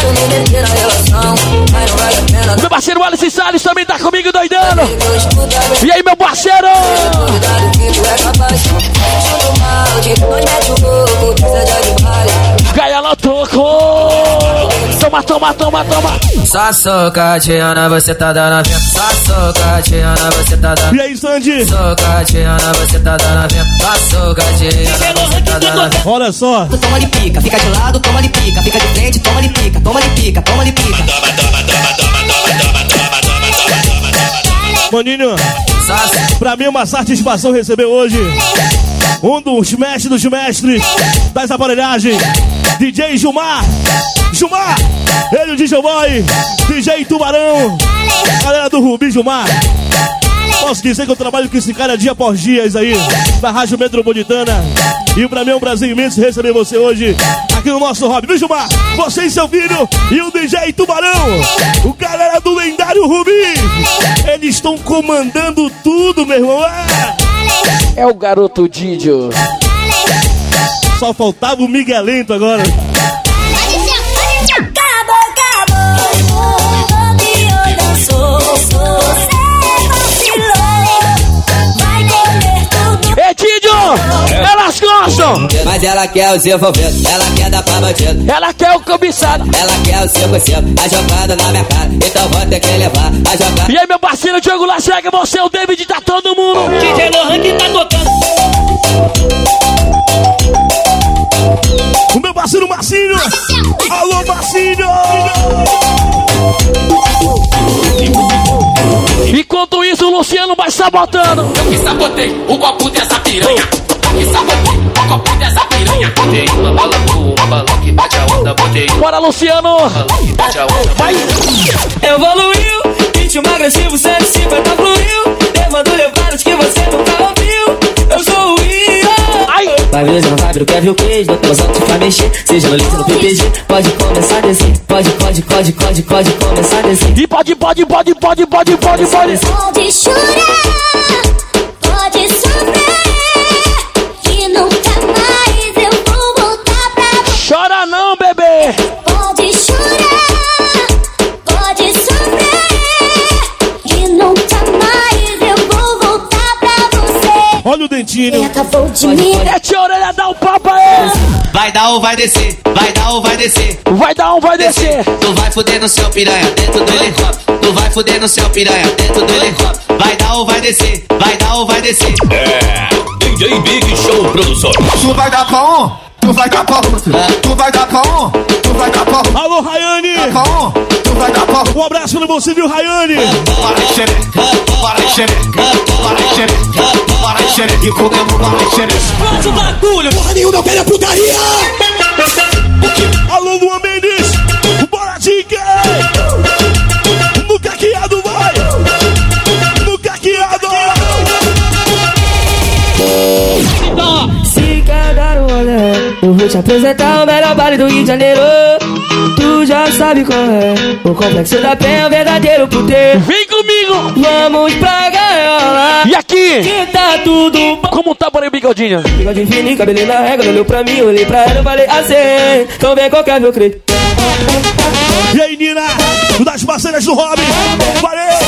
Quero me meter na relação, mas não vale a pena. Meu parceiro Alice Salles também tá comigo doidando. E aí, meu parceiro? Cuidado que tu é capaz. Achando mal de nós mete o louco, precisa de animais. Gaia ela tocou. Toma, toma, toma, toma. Só socatiana, você tá dando a venda. Só socatiana, você tá dando. E aí, Sandy? Socatiana, você tá dando a venda. Só socatiana, você tá dando a venda. Olha só. Toma de pica, fica de lado, toma de pica, fica de frente, toma de pica, toma de pica, toma de pica. Maninho, pra mim uma satisfação receber hoje um dos mestres dos mestres das aparelhagens, DJ Gilmar. Gilmar, ele o DJ Boy, DJ Tubarão, galera do Rubi Gilmar. Posso dizer que eu trabalho com esse cara dia por dias aí, na Rádio Metropolitana. E pra mim é um prazer imenso receber você hoje aqui no nosso hobby. Viu, Gilmar? Você e seu filho e o DJ Tubarão, o galera do lendário Rubi. Eles estão comandando tudo, meu irmão. É. É o garoto Didio. Só faltava o Miguelento agora. Elas gostam! Mas ela quer o seu envolvendo, ela quer dar pra bandido. Ela quer o cobiçado. Ela quer o seu conselho, a jogada na minha cara. Então vou ter que levar a jogada. E aí, meu parceiro Diogo Lacerda, você, o David, tá todo mundo. DJ Lohan que tá tocando. O meu parceiro Marcinho! Alô, Marcinho! Enquanto isso, Luciano vai sabotando. Eu que sabotei o copo dessa piranha. Eu que sabotei o copo dessa piranha. Botei uma bala boa, uma bala que bate a onda. Botei Bora, Luciano! bala que bate a onda. Vai! Evoluiu, ritmo agressivo, 150 Vai ver, não vai ver o Kevin o queijo, bota os altos pra mexer. Seja no litro no PPG, pode começar a descer. Pode, pode, pode, pode, pode começar a descer. E pode, pode, pode, pode, pode, pode, pode. Pode chorar, Olha o dentinho. Ele acabou de me É tia orelha, dá um papo aí! Vai dar ou vai descer, vai dar ou vai descer. Vai dar um, vai descer! Tu vai fuder no seu piranha dentro do helicóptero. Tu vai fuder no seu piranha dentro do helicóptero. Vai dar ou vai descer, vai dar ou vai descer. É, DJ Big Show Produções. Tu vai dar pra tu vai dar pau, é. tu vai dar pau, tu vai dar pau. Alô, Rayane! Tu vai dar pau. Um abraço no você, viu, Rayane? Para de xereca, para de xereca, para de xereca, para de xereca e comendo para de xereca. Explode o bagulho! Porra nenhuma, velha é putaria! Alô, Luan Mendes! Vou te apresentar o melhor baile do Rio de Janeiro Tu já sabe qual é O complexo da penha é o verdadeiro poder. Vem comigo! Vamos pra gaiola E aqui? Que tá tudo bom Como tá por aí, bigodinha? Bigodinho fininho, cabelinho na regra Olhou pra mim, olhei pra ela, eu falei assim Então vem qualquer meu crente E aí, Nina? Das parceiras do Robin Valeu!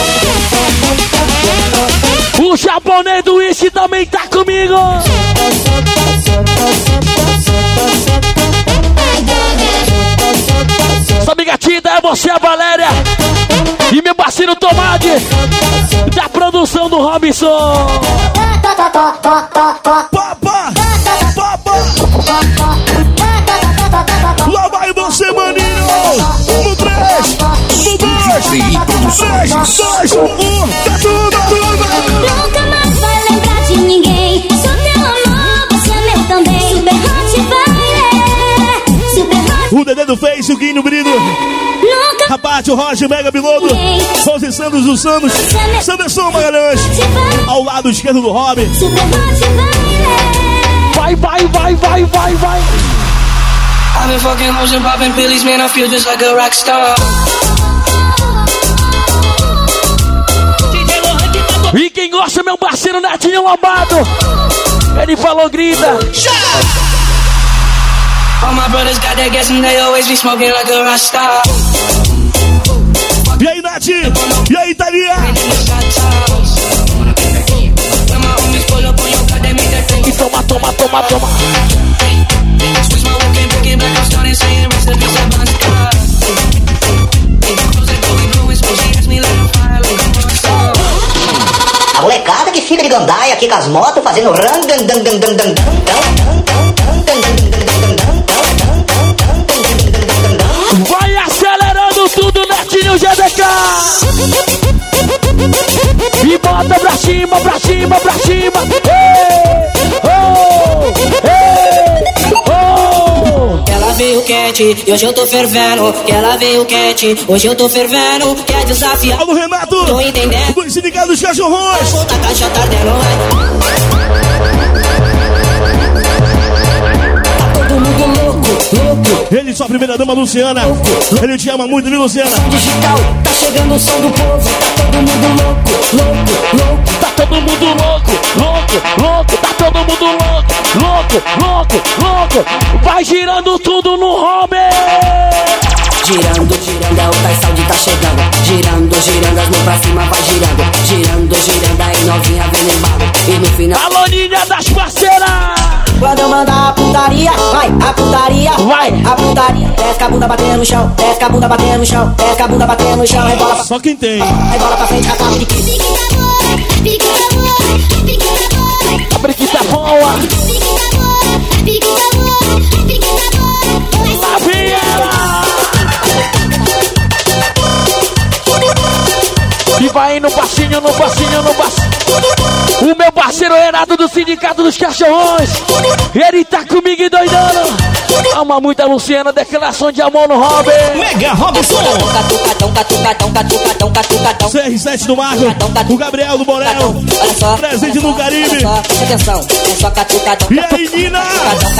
O japonês do Ishi também tá comigo! você, é a Valéria. E meu parceiro Tomate. Da produção do Robinson. Papa! Papa! Lá vai você, maninho! Um, 3, no dois, no 3, 2, tá tudo, tudo! Nunca mais vai lembrar de ninguém. Sou teu amor, você é meu também. Super Hot Valéria. O Dedé do Face, o Guinho Brido. Abate, o Roger, Mega Bilodo, Sons e Sandros dos Santos, Sanderson Magalhães, ao lado esquerdo do Robin. Vai, vai, vai, vai, vai, vai. I've been fucking hoes and popping pillies, man, I feel just like a rock star. E quem gosta, meu parceiro Netinho Lobato. Ele falou, grita. All my brothers got that gas and they always be smoking like a rock star. E aí, Thalia? Toma, toma, toma, toma. A molecada que fica de gandaia aqui com as motos fazendo ran, dan, dan, dan, dan, dan, dan, dan, dan. Netinho GDK. E bota pra cima, pra cima, pra cima. Ei, oh, ei, oh. Ela veio quente, e hoje eu tô fervendo. Que ela veio quente, hoje eu tô fervendo. Quer desafiar? Alô, Renato! Tô entendendo. Do Sindicato dos Cachorrões! Puta caixa tá ardendo, Ele sua primeira dama, Luciana. Ele te ama muito, viu, Luciana? Digital, tá chegando o som do povo. Tá todo mundo louco, louco, louco. Tá todo mundo louco, louco, louco, tá todo mundo louco, louco, louco, louco. Vai girando tudo no home. Girando, girando, é o Tais Saúde tá chegando. Girando, girando, as mãos pra cima vai girando. Girando, girando, aí novinha vem embalo. E no final. Alô, Ninha das parceiras. Quando eu mandar a putaria, vai, a putaria, vai, a putaria. Desce com a bunda batendo no chão, desce com a bunda batendo no chão, desce com a bunda batendo no chão, rebola pra Só quem tem. Rebola pra frente, rasgava de quê? A briquita boa. Lá vem ela. E vai no passinho, no passinho, no passinho. O meu parceiro Renato do Sindicato dos Cachorrões. Ele tá comigo e doidando. Ama muito a Luciana, declaração de amor no Robin. Mega Robson. CR7 do Marco. O Gabriel do Borel. Olha só. Presente do Caribe. Atenção. E aí, Nina?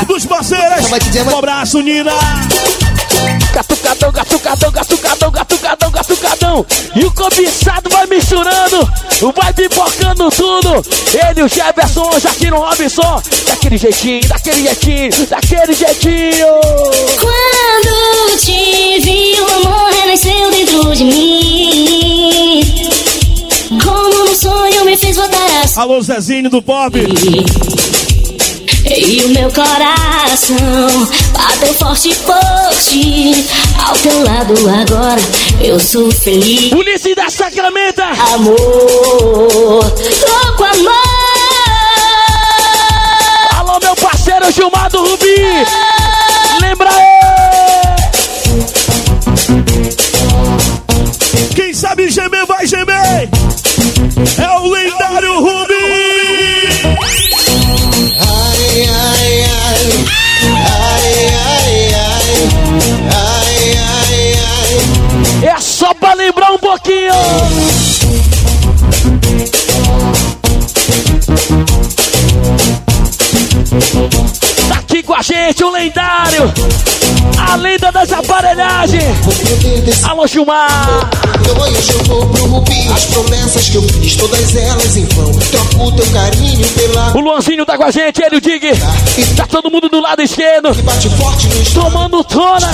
Dos parceiros. Um abraço, Nina. Gatucadão, gatucadão, gatucadão, gatucadão, gatucadão. E o cobiçado vai misturando, vai pipocando tudo. Ele, o Jefferson, hoje aqui no Robinson. Daquele jeitinho, daquele jeitinho, daquele jeitinho. Quando te vi, o amor renasceu dentro de mim. Como no sonho me fez voltar a Alô, Zezinho do Pop. E o meu coração bateu forte, forte. Ao teu lado agora eu sou feliz. Ulisses da Sacramenta Amor, louco amor Alô meu parceiro Gilmar do Rubi. Pouquinho. Tá aqui com a gente o lendário. A lenda das aparelhagens. Alô, Gilmar. Então hoje eu vou pro Rubi. As promessas que eu fiz, todas elas em vão. Troco o teu carinho pela. O Luanzinho tá com a gente, ele o Dig. Tá todo mundo do lado esquerdo. Tomando tona.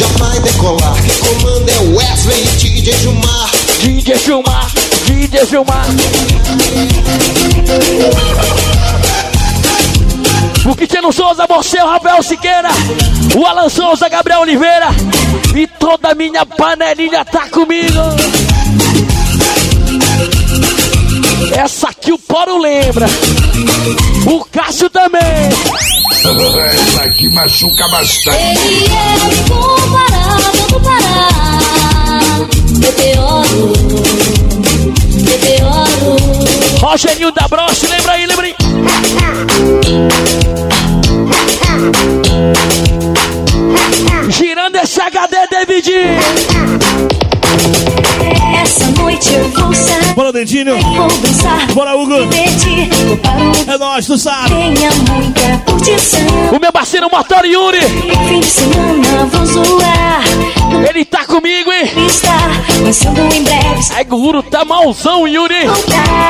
Já vai decolar. Quem comanda é Wesley e DJ Gilmar. DJ Gilmar, DJ Gilmar. O Cristiano Souza, você, o Rafael Siqueira, o Alan Souza, Gabriel Oliveira e toda a minha panelinha tá comigo. Essa aqui o Poro lembra. O Cássio também. Essa aqui machuca bastante. Ele é do Pará, do Pará. Meteoro, meteoro. Rogerinho da Broche, lembra aí, lembra aí. Girando esse HD, David. Bora, Dentinho. Bora, Hugo. É nóis, tu sabe. O meu parceiro Motor Yuri. Fim de semana vou zoar. Ele tá comigo, hein? Está lançando em breve. Ai, Guru, tá malzão, Yuri.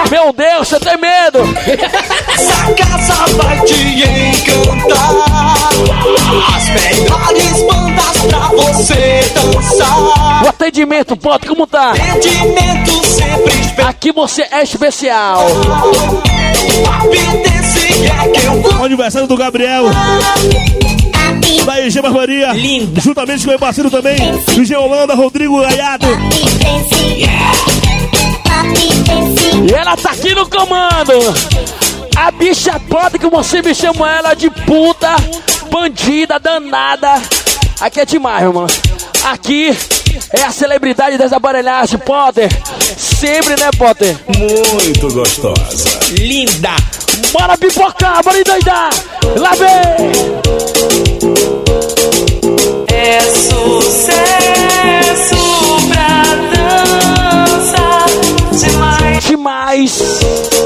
Meu Deus, você tem medo. Essa casa vai te encantar. As melhores bandas pra você atendimento, pode, como tá? Atendimento sempre. Aqui você é especial. O aniversário do Gabriel. Da EG Barbaria. Linda. Juntamente com o meu parceiro também. DJ Holanda, Rodrigo Gaiato. E ela tá aqui no comando. A bicha pode que você me chama ela de puta, bandida, danada. Aqui é demais, irmão. Aqui é a celebridade das aparelhagens, Potter. Sempre, né, Potter? Muito gostosa. Linda. Bora pipocar, bora endoidar. Lá vem. É sucesso pra dança demais. Demais.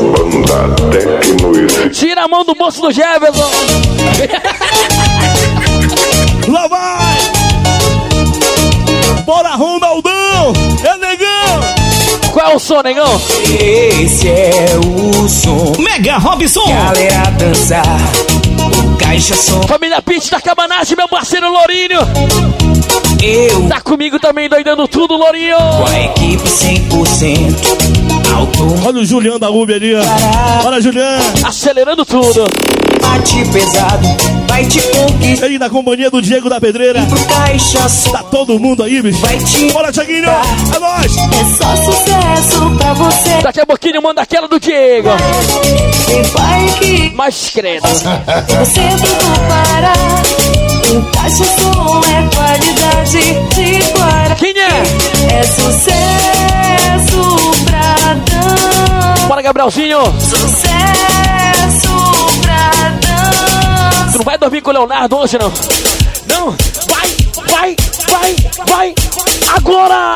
Banda Tecno Tira a mão do bolso do Jefferson. Lá vai! Bora, Ronaldão! É negão! Qual é o som, negão? Esse é o som. Mega Robson. Galera dançar. Caixa som. Família Pitch da Cabanagem, meu parceiro Lourinho. Eu. Tá comigo também, doidando tudo, Lourinho. Com a equipe 100%. Alto. Olha o Juliano da Uber ali, ó. Olha, Juliano. Acelerando tudo. Bate pesado. Vai te conquistar. Ele na companhia do Diego da Pedreira. Pro caixa som. Tá todo mundo aí, bicho. Vai te. Bora, Tiaguinho! É nóis! É só sucesso pra você. Daqui a pouquinho manda aquela do Diego. Quem vai que Mas credo. você não parar. O caixa som é qualidade de Guará. Quem é? É sucesso pra dança. Bora, Gabrielzinho. Sucesso pra dança. Tu não vai dormir com o Leonardo hoje, não? Não? Vai, vai, vai, vai. Agora!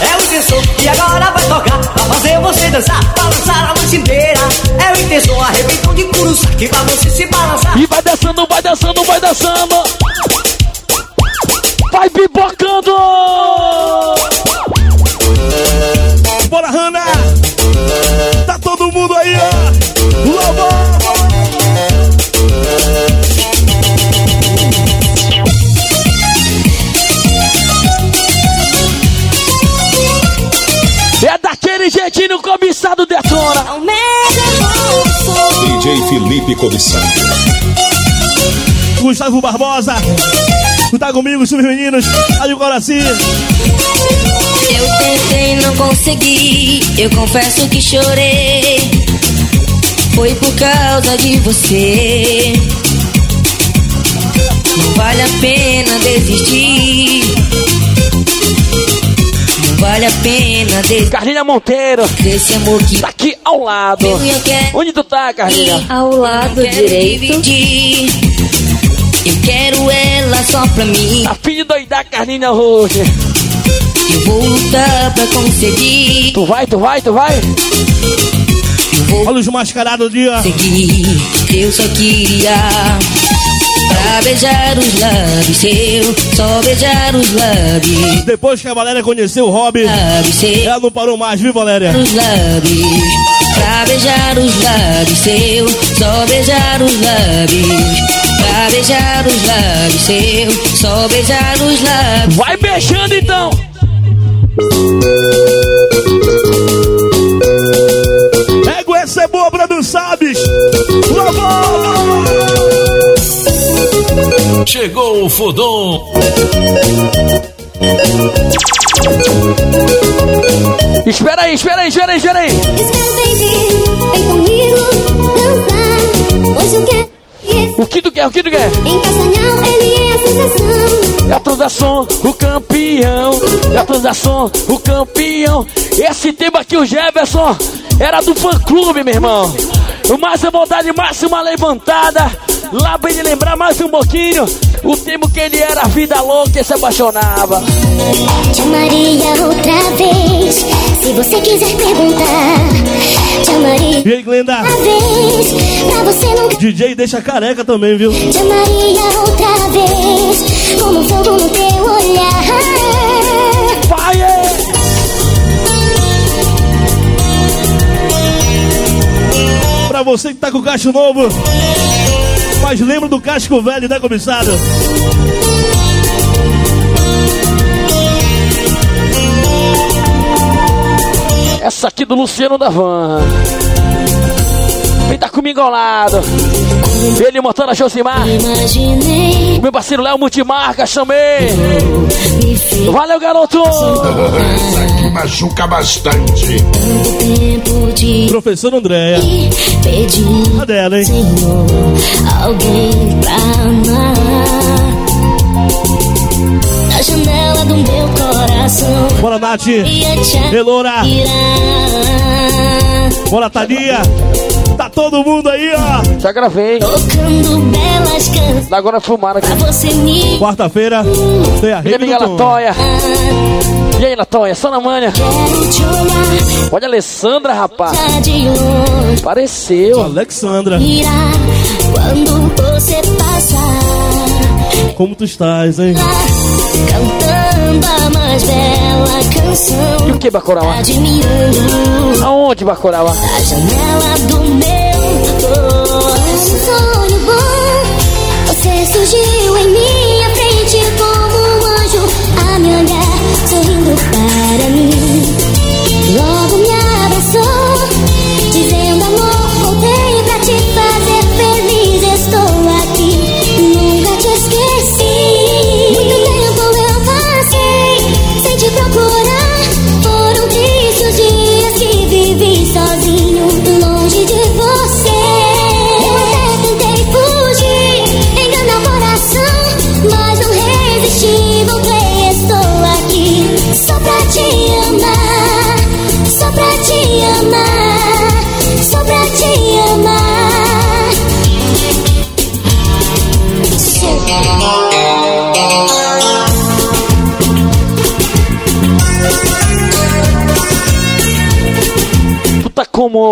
É o intenção e agora vai tocar Pra fazer você dançar, balançar a noite inteira É o intenção, arrebentão de curuça Que pra você se balançar E vai dançando, vai dançando, vai dançando. Vai pipocando! Daquele jeitinho cobiçado detona. DJ Felipe Cobiçado. Gustavo Barbosa. Tu tá comigo, os meninos. Aí o Coraci. Eu tentei, não consegui. Eu confesso que chorei. Foi por causa de você. Não vale a pena desistir. Vale a pena desistir. Carlinha Monteiro. Desse amor que tá aqui ao lado. Eu quero Onde tu tá, Carlinha? Ao lado quero direito. dividir. Eu quero ela só pra mim. A filha doidar Carlinha hoje. Eu vou lutar pra conseguir. Tu vai, tu vai, tu vai? Olha os mascarados ali, ó. Seguir. Eu só queria pra beijar os lábios seu, só beijar os lábios. Depois que a Valéria conheceu o Hobby, ela não parou mais, viu, Valéria? Os lábios, pra beijar os lábios seu, só beijar os lábios. Pra beijar os lábios seu, só beijar os lábios. Vai beijando então! Égua, essa é boa pra Chegou o Fodon. Espera aí, espera aí, espera aí, espera aí. O que tu quer, o que tu quer? É a. É a transação, o campeão. É a transação, o campeão. Esse tema aqui, o Jefferson, era do fã clube, meu irmão. O máxima vontade, máxima levantada. Lá bem de lembrar mais um pouquinho. O tempo que ele era vida louca e se apaixonava. Te amaria outra vez. Se você quiser perguntar, te amaria E aí, Glenda? outra vez. Pra você nunca. DJ deixa careca também, viu? Te amaria outra vez. Como fogo no teu olhar. Vai, é. Pra você que tá com o cacho novo, mas lembra do casco velho, né, comissário? Essa aqui do Luciano da Van. Vem tá comigo ao lado. Ele montando a Josimar. Imaginei. Meu parceiro Léo Multimarca, chamei. Valeu, garoto. Machuca bastante. Tempo de Professor Andréia. pedir A dela, hein? Senhor, alguém pra amar. Na janela do meu coração. Bora, Nath. Elora. Bora, Thalia. Tá todo mundo aí, ó. Já gravei. Tocando belas canções. Agora fumaram aqui. Pra você me Quarta-feira tem a Minha rede amiga. Latoya. E aí, Latoya? Só na manha. quero te olhar. Olha a Alessandra, rapaz. Apareceu. Alexandra, quando você passar. como tu estás, hein? Cantando a mais bela canção. E o que? Admirando Aonde, Bacurauá? a janela do meu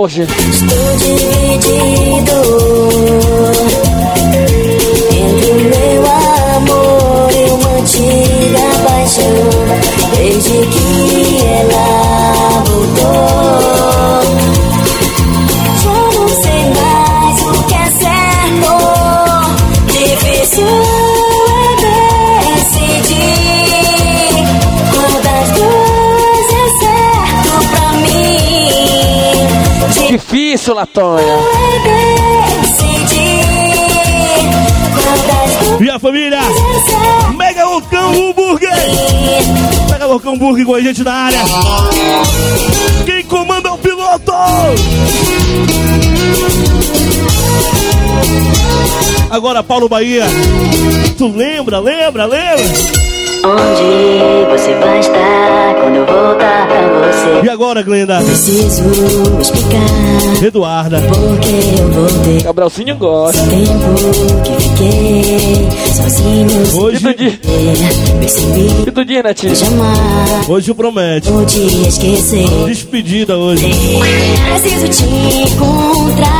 hoje? Estou dividido Latoya. E a família Mega Loucão Hambúrguer Mega Loucão Hambúrguer com a gente na área Quem comanda é o piloto! Agora, Paulo Bahia. Tu lembra, lembra, lembra? Onde você vai estar quando eu voltar pra você? E agora, Glenda? Preciso explicar Eduarda. porque eu voltei. Gabrielzinho gosta. Tempo que fiquei sozinho. Hoje- E tu diz, Netinho? Hoje promete. vou te esquecer. Despedida hoje. Preciso te encontrar.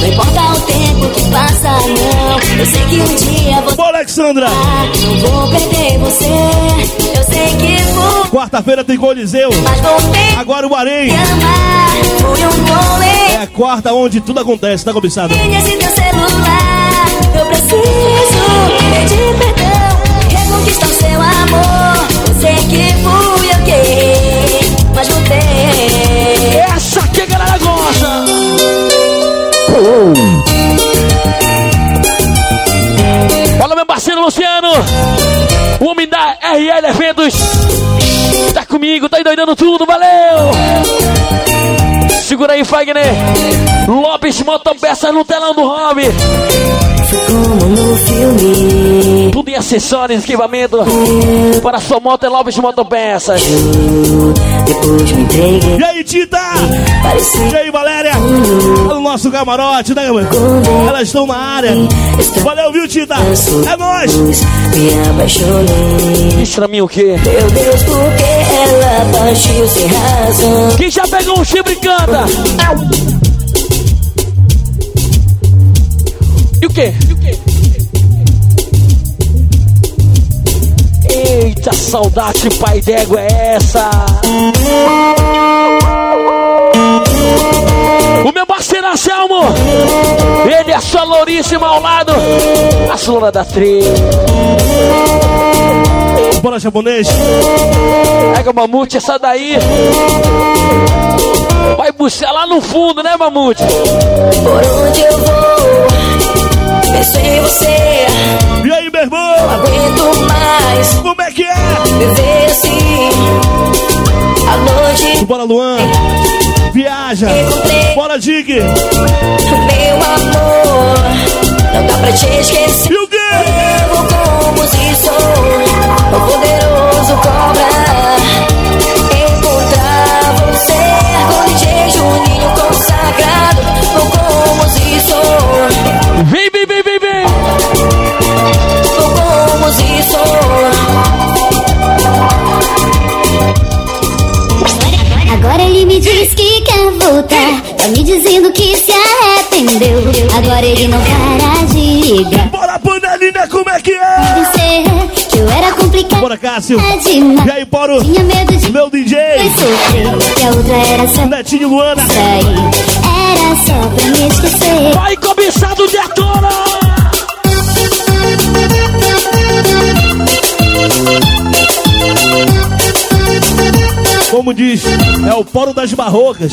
Não importa o tempo que passa, não. Eu sei que um dia vou. Boa, Alexandra! Não vou perder você. Eu sei que vou. Quarta-feira tem Coliseu. Agora o Arém. É a quarta onde tudo acontece, tá, cobiçado? Nesse teu celular. Eu preciso pedir perdão. Reconquistar o seu amor. Eu sei que fui eu que. Mas voltei. Fala, meu parceiro Luciano! O homem da RL Eventos! Tá comigo, tá endoidando tudo, valeu! Segura aí, Fagner! Lopes Motopeças no telão do Hobby! Como no filme. Acessórios, equipamento para sua moto é Lopes Motopeças! E aí, Tita? E aí, Valéria? Tá no nosso camarote, né, mano? Elas estão na área. Valeu, viu, Tita? É nóis! Me apaixonei. Diz pra mim o quê? Meu Deus, por que ela partiu sem razão? Quem já pegou um chifre canta? E o quê? Eita, saudade, pai d'égua é essa? O meu parceiro Anselmo, ele é sua louríssima ao lado, a Flora da Tri. Bora, japonês. Pega mamute, essa daí. Vai buscar lá no fundo, né, mamute? Por onde eu vou? Penso em você. E aí, meu irmão? Não aguento mais Como é que é? viver assim. A noite, Bora, Luan. Viaja. Bora, Dig. meu amor. Não dá pra te esquecer. E o quê? Eu como se sou o poderoso cobra. Encontrar você com DJ Juninho consagrado. Vou como se sou, vem, Agora ele me diz que quer voltar. Tá me dizendo que se arrependeu. Agora ele não para de ligar. Bora, panelinha, como é que é? Que eu era complicado. Bora, Cássio. E aí, Poro? Tinha medo de Meu DJ. sofrer. Que a outra era só Netinho Luana. Era só pra me esquecer. Vai, cobiçado detona! Como diz, é o Poro das Barrocas.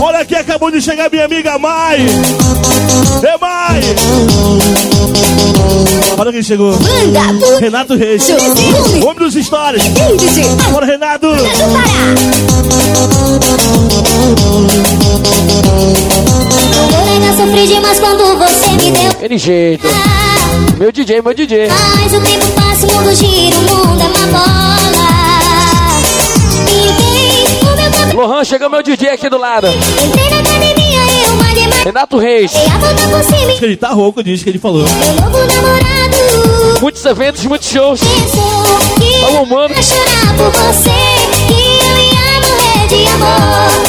Olha aqui, acabou de chegar minha amiga Mai. É Mai. Olha quem chegou. Renato Reis. Homem dos stories. Bora, Renato. Ainda sofri demais quando você me deu. Aquele jeito. Meu DJ, meu DJ. Mas o tempo passa, o mundo gira, o mundo é uma bola. Ninguém, o meu cabelo. Lohan, chegou meu DJ aqui do lado. Entrei na academia, eu malhei mais. Renato Reis. Dei a volta por cima, Diz que ele tá rouco, diz que ele falou. meu novo namorado. Muitos eventos, muitos shows. Pensou que Tá mano. ia chorar por você.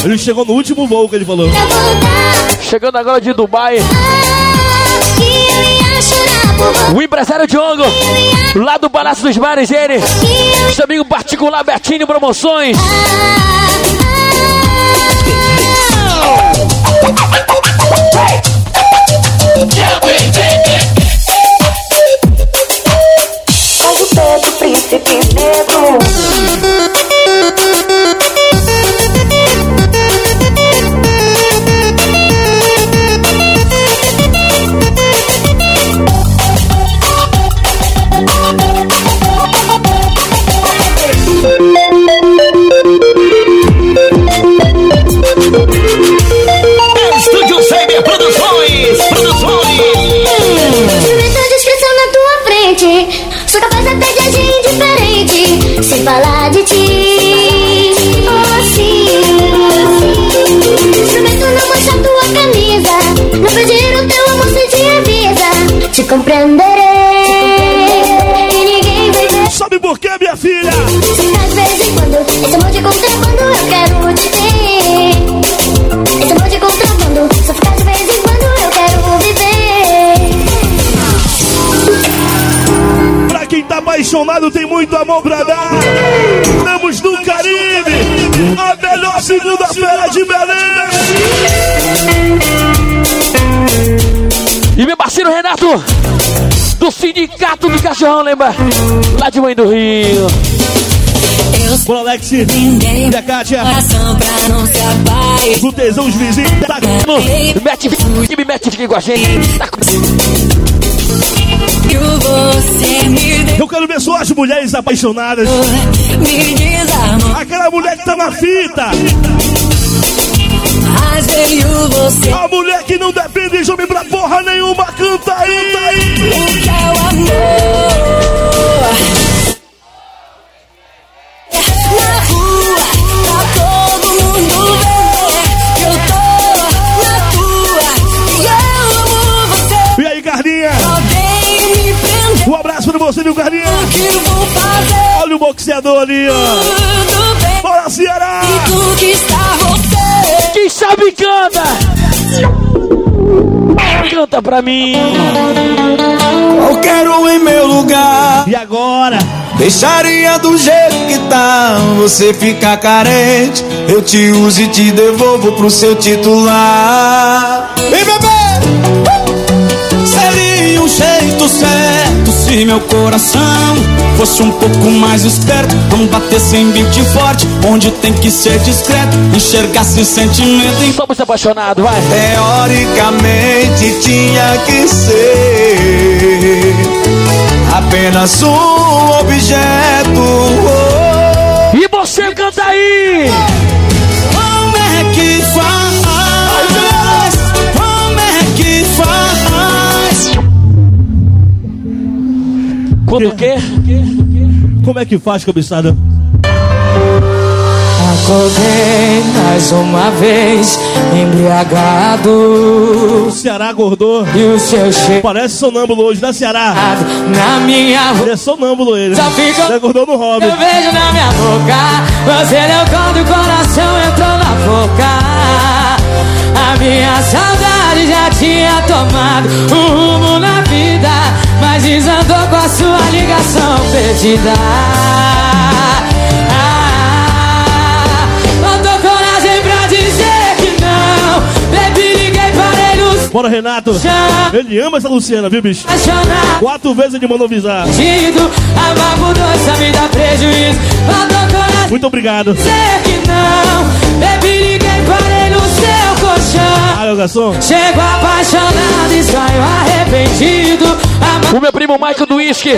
Ele chegou no último voo que ele falou. Chegando agora de Dubai. O empresário Diogo. Lá do Palácio dos Mares, ele. Seu amigo particular Bertinho Promoções. Faz o pé do príncipe negro. Compreenderei. E ninguém vai ver. Sabe por quê, minha filha? Às vezes quando, esse amor de contrabando eu quero te ter. Esse amor de contrabando, só ficar de vez em quando eu quero viver. Pra quem tá apaixonado, tem muito amor pra dar. Estamos no Caribe, a melhor segunda-feira de Belém. Parceiro Renato, do Sindicato do Cachorrão, lembra? Lá de Mãe do Rio. Bora, Alex. E a Kátia. Do Tesão, os vizinhos. Tá No, mete, que me mete aqui com a gente. Tá com- Eu quero ver só as mulheres apaixonadas. Aquela mulher que tá na fita. Você. A mulher que não de homem pra porra nenhuma. Canta aí, tá aí. O que é o amor? Na rua, todo mundo eu tô na tua e eu amo você. E aí, Carlinha? Um abraço pra você, viu, Carlinha? Olha o boxeador ali, ó. Bora, Ceará! E conquistar você. Quem sabe canta! Canta pra mim! Qualquer um em meu lugar. E agora? Deixaria do jeito que tá. Você fica carente. Eu te uso e te devolvo pro seu titular. Vem, bebê! Seria um jeito certo se meu coração fosse um pouco mais esperto. Não batesse em beat forte, onde tem que ser discreto. Enxergasse sentimento em. Somos apaixonados, vai! Teoricamente tinha que ser apenas um objeto. E você canta aí! Como é que faz? Quando o quê? Como é que faz, cobiçada? Acordei mais uma vez, embriagado. O Ceará acordou. E o seu cheiro Parece sonâmbulo hoje, né, Ceará? na minha Ele é sonâmbulo ele. Só fica- Ele acordou no hobby. Eu vejo na minha boca, você deu quando o coração entrou na boca. A minha saudade já tinha tomado um rumo na vida, mas desandou com a sua ligação perdida. Ah, coragem pra dizer que não. Baby, liguei para ele, Bora, Renato. Ele ama essa Luciana, viu, bicho? apaixonado. Quatro vezes ele mandou avisar. Tido, amar por dois só me dá prejuízo. Tô coragem Muito obrigado. dizer que não. Baby, liguei para ele, o. Valeu, garçom. Chego apaixonado e saio arrependido. O meu primo Michael do Whisky,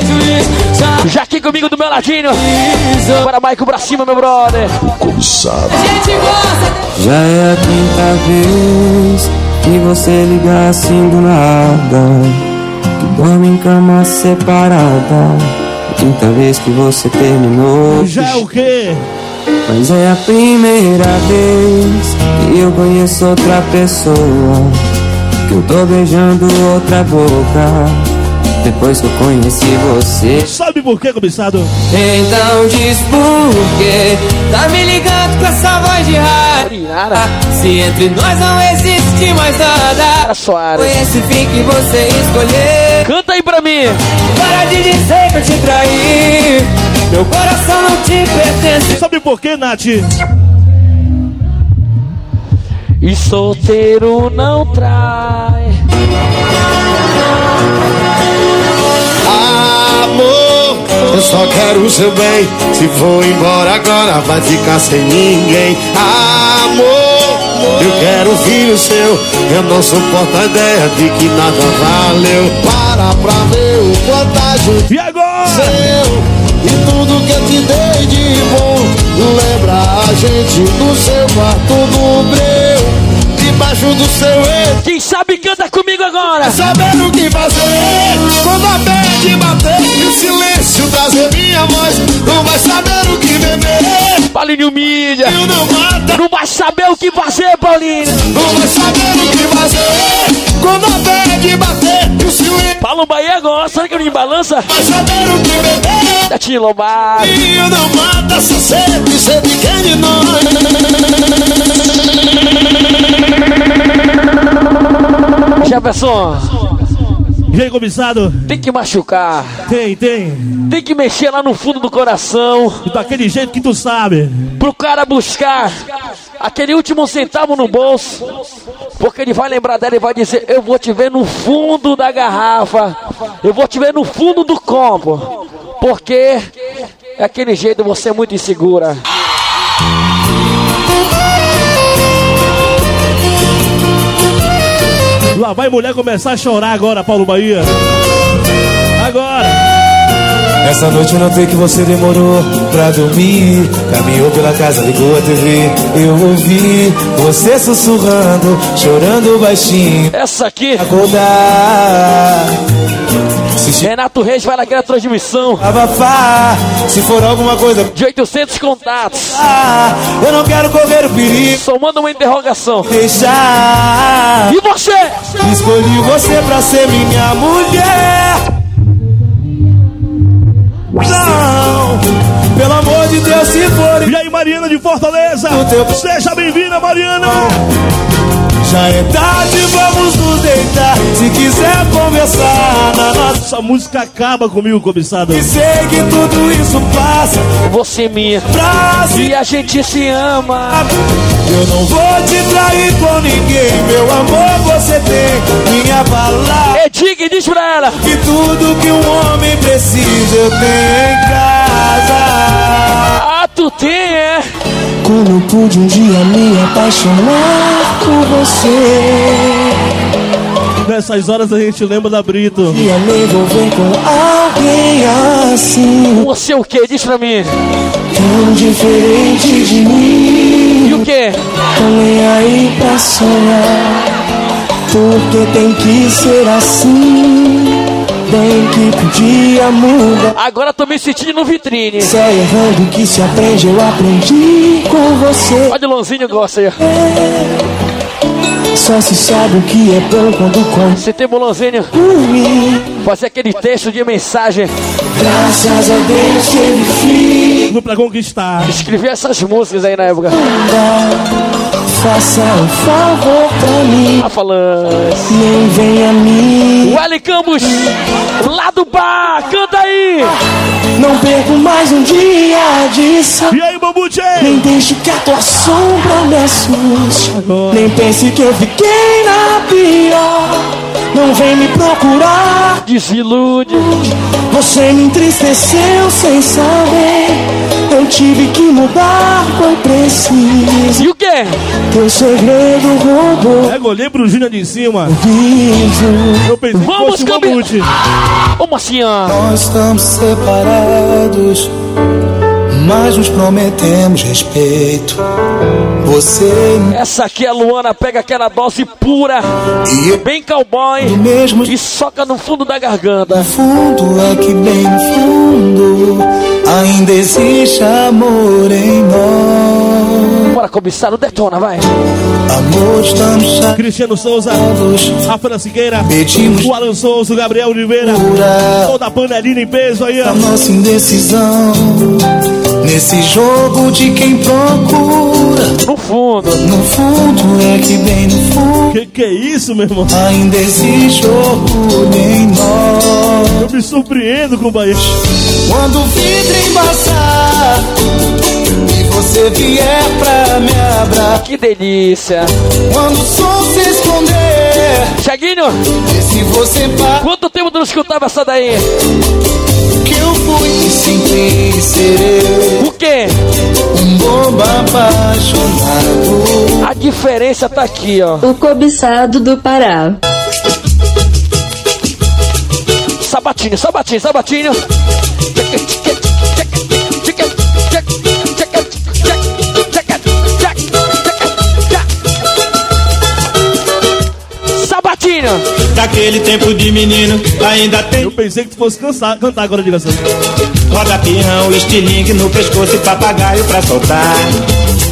já aqui comigo do meu ladinho. Bora, Michael, pra cima, meu brother. Gente gosta. Já é a quinta vez que você liga assim do nada. Que dorme em cama separada. Quinta vez que você terminou. Já é o quê? Mas é a primeira vez que eu conheço outra pessoa. Que eu tô beijando outra boca. Depois que eu conheci você. Sabe por quê, cobiçado? Então diz por quê Tá me ligando com essa voz de rádio Se entre nós não existe mais nada Soares. Foi esse fim que você escolheu Canta aí pra mim! Para de dizer que eu te traí Meu coração não te pertence Sabe por quê, Nath? E solteiro não trai. Eu só quero o seu bem. Se for embora agora, vai ficar sem ninguém. Amor, eu quero um filho seu. Eu não suporto a ideia de que nada valeu. Para pra ver o contágio E agora? seu. E tudo que eu te dei de bom. Lembra a gente no seu quarto no breu. Debaixo do seu ex. Quem sabe canta comigo agora! Saber o que fazer quando a bad bater e o silêncio trazer minha voz. Não vai saber o que beber. Paulinho Mídia! Eu não mata. Não vai saber o que fazer, Paulinho! Não vai saber o que fazer quando a bad bater o silêncio. Paulo Baiano! dança. Da Tim Lombardi. não mata só sede, sede quem de Jefferson. Aí, comissário? Tem que machucar. Tem, tem. Tem que mexer lá no fundo do coração. Daquele jeito que tu sabe. Pro cara buscar aquele último centavo no bolso. Porque ele vai lembrar dela e vai dizer: Eu vou te ver no fundo da garrafa. Eu vou te ver no fundo do copo. Porque é aquele jeito você é muito insegura. Lá vai mulher começar a chorar agora, Paulo Bahia. Agora. Essa noite eu notei que você demorou pra dormir. Caminhou pela casa, ligou a TV. Eu ouvi você sussurrando, chorando baixinho. Essa aqui. Acordar. Renato Reis vai naquela transmissão. Abafar, se for alguma coisa. De 800 contatos. Ah, eu não quero correr o perigo. Somando uma interrogação. Deixar. E você? Escolhi você pra ser minha mulher. Não, pelo amor de Deus, se for. E aí, Mariana de Fortaleza? Seja bem-vinda, Mariana. Já é tarde, vamos nos deitar. Se quiser conversar na nossa. Essa música acaba comigo, comissário. E sei que tudo isso passa. Você minha. E a gente se ama. Eu não vou te trair com ninguém. Meu amor, você tem minha palavra. É diga e diz pra ela. Que tudo que um homem precisa eu tenho em casa. Ah, tu tem, é? Como eu pude um dia me apaixonar por você. Nessas horas a gente lembra da Brito. E a me envolver com alguém assim. Você o que? Diz pra mim. Tão diferente de mim. E o que? Nem aí pra sonhar. Porque tem que ser assim. Bem que podia mudar. Agora tô me sentindo no vitrine. Só errando que se aprende, eu aprendi com você. Olha o Lonzinho gosta aí. Só se sabe o que é bom quando com. Você tem Bolonzinho? Fazer aquele texto de mensagem. Graças a Deus teve fim. No pra conquistar. Escrever essas músicas aí na época. Faça um favor pra mim. Tá falando. Nem venha a mim. Wally Campos, lá do bar, canta aí. Não perco mais um dia disso. E aí, Bambuche? Nem deixe que a tua sombra me assuste. Nem pense que eu fiquei na pior. Não vem me procurar. Desilude. Você me entristeceu sem saber. Eu tive que mudar, foi preciso. E o quê? Teu segredo roubou. É, eu olhei pro Júnior de cima. Riso. Eu pensei que Vamos, fosse o Gabi. Mamute. Como assim, ó? Nós estamos separados, mas nos prometemos respeito. Você Essa aqui é a Luana, pega aquela dose pura, bem cowboy, mesmo e soca no fundo da garganta. fundo é que bem no fundo ainda existe amor em nós. Bora, comissário, detona, vai. Amor, estamos chateados. Cristiano Souza, Rafaela Siqueira, o Alan Souza, o Gabriel Oliveira, toda a panelinha em peso aí, a ó. nossa indecisão nesse jogo de quem procura. No fundo. No fundo é que bem no fundo Que que é isso, meu irmão? ainda existe orgulho em nós. Eu me surpreendo com o Bahia. Quando o vidro embaçar você vier pra me abraçar, Que delícia. quando o som se esconder, Chaguinho, e se você para quanto tempo tu não escutava essa daí? que eu fui e sempre serei O quê? um bobo apaixonado. A diferença tá aqui, ó. O cobiçado do Pará. Sabatinho, sabatinho, sabatinho. Sabatinho. Daquele tempo de menino ainda tem Eu pensei que tu fosse cansar, cantar agora, diga assim. roda pirrão, estilingue no pescoço e papagaio pra soltar.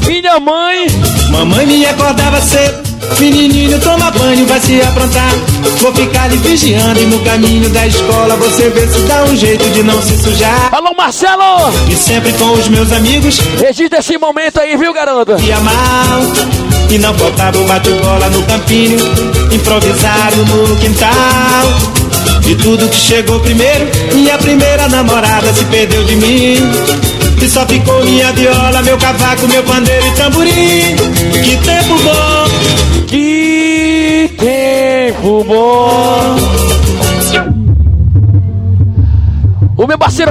Minha mãe. Mamãe me acordava cedo Menininho, toma banho, vai se aprontar. Vou ficar lhe vigiando e no caminho da escola você vê se dá um jeito de não se sujar. Alô, Marcelo! E sempre com os meus amigos. Registra esse momento aí, viu, garoto? Ia mal. E não faltava o bate-bola no campinho, improvisado no quintal. E tudo que chegou primeiro, minha primeira namorada se perdeu de mim. E só ficou minha viola, meu cavaco, meu pandeiro e tamborim.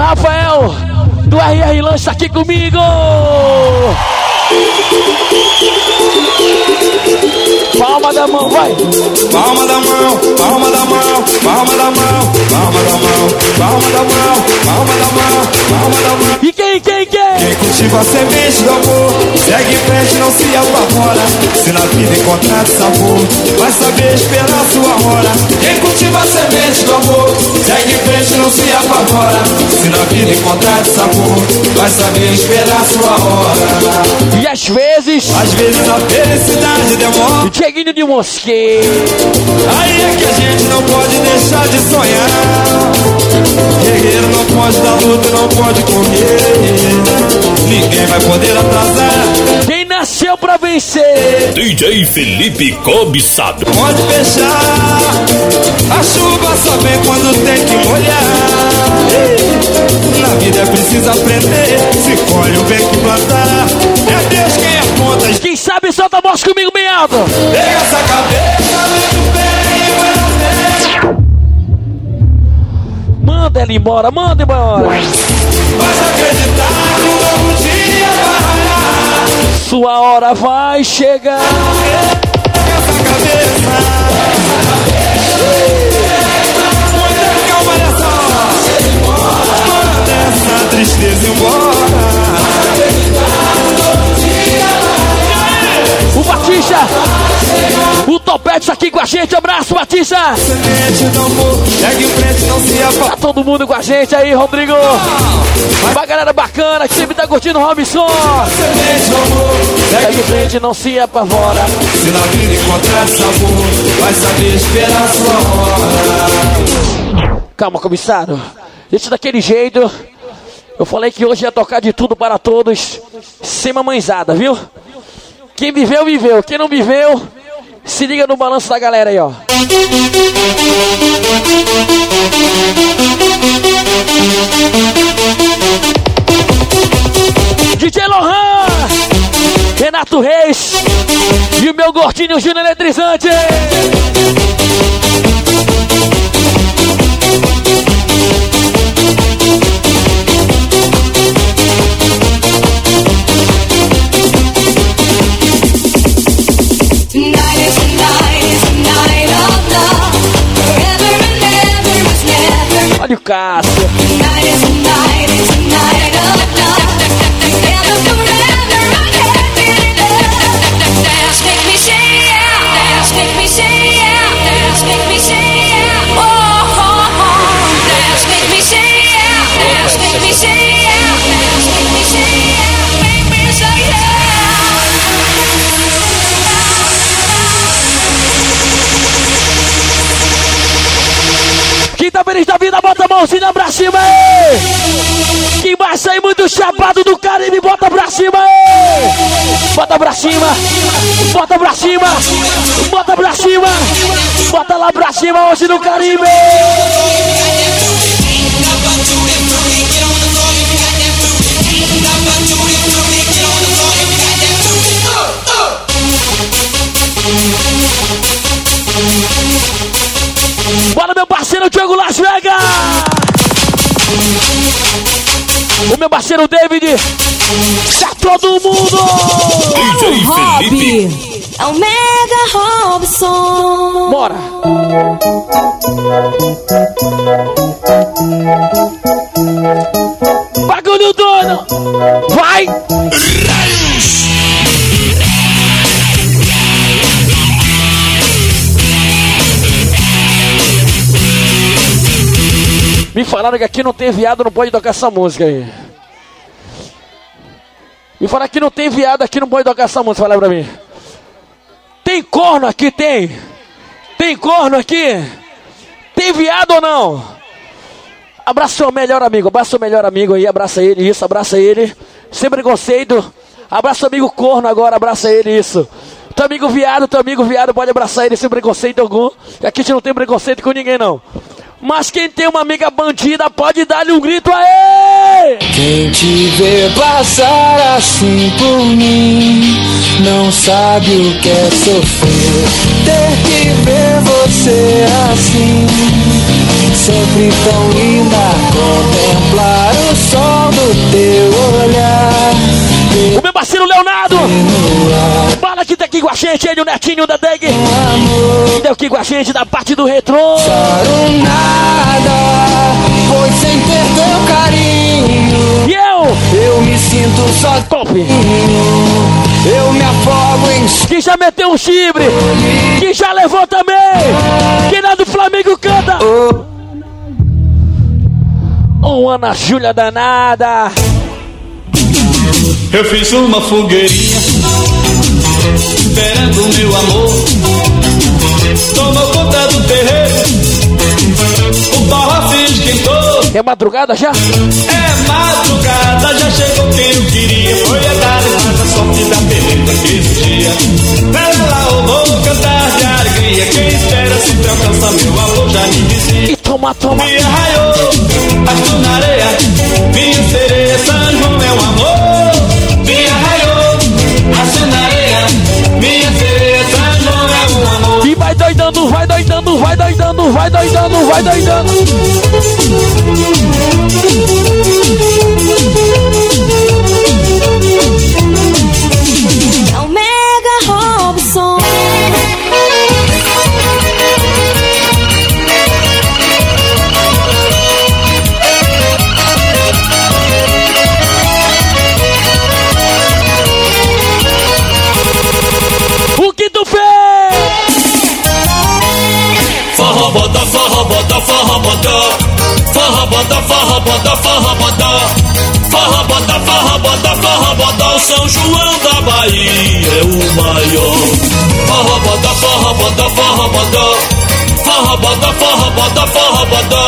Rafael do RR Lanche tá aqui comigo! Palma da mão, vai! Palma da mão, palma da mão, palma da mão, palma da mão, palma da mão, palma da mão, palma da mão. E quem, quem, quem? Quem cultiva a semente do amor, segue em frente, não se apavora. Se na vida encontrar sabor, vai saber esperar sua hora. Quem cultiva a semente do amor, segue em frente, não se apavora. Se na vida encontrar sabor, vai saber esperar sua hora. E às vezes, às vezes a felicidade demora. Cheguinho de mosqueiro. Aí é que a gente não pode deixar de sonhar. Guerreiro não pode dar luta, não pode correr. Ninguém vai poder atrasar. Quem nasceu pra vencer? DJ Felipe Cobiçado. Pode fechar. A chuva só vem quando tem que molhar. Na vida é preciso aprender. Se colhe o bem que plantar. É Deus quem aponta. Quem sabe solta a voz comigo alto. Pega essa cabeça muito bem, Manda ela embora, manda embora. Mas acreditar que um novo dia vai Sua hora vai chegar. Essa cabeça. Muita calma nessa hora. Manda essa tristeza embora. Batista, o Topete aqui com a gente. Abraço, Batista. Tá todo mundo com a gente aí, Rodrigo. Uma galera bacana que sempre tá curtindo o Robson. Segue frente, não se apavora. Se na vida encontrar sabor, vai saber esperar sua hora. Calma, comissário. Deixa daquele jeito. Eu falei que hoje ia tocar de tudo para todos, sem mamãezada, viu? Quem viveu, viveu. Quem não viveu, se liga no balanço da galera aí, ó. DJ Lohan, Renato Reis e o meu gordinho Júnior Eletrizante. Olha cima, bota pra cima, bota lá pra cima hoje no Caribe. Bora, meu parceiro Diogo Las Vegas! O meu parceiro David! Tá todo mundo! DJ Felipe! É o Mega Robson! Bora! Bagulho dono! Vai! Me falaram que aqui não tem viado, não pode tocar essa música aí. Me falaram que não tem viado, aqui não pode tocar essa música, fala pra mim. Tem corno aqui, tem? Tem corno aqui? Tem viado ou não? Abraça seu melhor amigo, abraça seu melhor amigo aí, abraça ele, isso, abraça ele. Sem preconceito. Abraça seu amigo corno agora, abraça ele, isso. Teu amigo viado, teu amigo viado, pode abraçar ele sem preconceito algum. Aqui a gente não tem preconceito com ninguém, não. Mas quem tem uma amiga bandida pode dar-lhe um grito aí! Quem te vê passar assim por mim não sabe o que é sofrer. Ter que ver você assim, sempre tão linda. Contemplar o sol do teu olhar. O meu parceiro Leonardo! Fala que tá aqui com a gente, ele, o netinho da Deg. Deu aqui com a gente da parte do retrô. Choro nada, pois sem ter teu carinho. E eu? Eu me sinto só Top. Eu me afogo em Que já meteu um chibre. Que já levou também. Que lá do Flamengo canta. Ô, Ana Júlia danada. Eu fiz uma fogueirinha Esperando meu amor. Tomou conta do terreiro O barro se esquentou É madrugada já? É madrugada, já chegou quem eu queria. Foi a dar mais a sorte da beleza que existia. Ela lá eu vou cantar de alegria. Quem espera sempre alcança meu amor já me dizia toma, toma. Me arraiou, pasto na areia. Minha sereia, São João é um amor. Me arraiou, pasto na areia. Minha sereia, São João é um amor. E vai doidando, vai doidando, vai doidando, vai doidando, vai doidando. Forró bota, forró bota Forró bota, forró bota, forró bota Forró bota, forró O São João da Bahia é o maior Forró bota, forró bota, forró bota Forró bota, forró bota, forró bota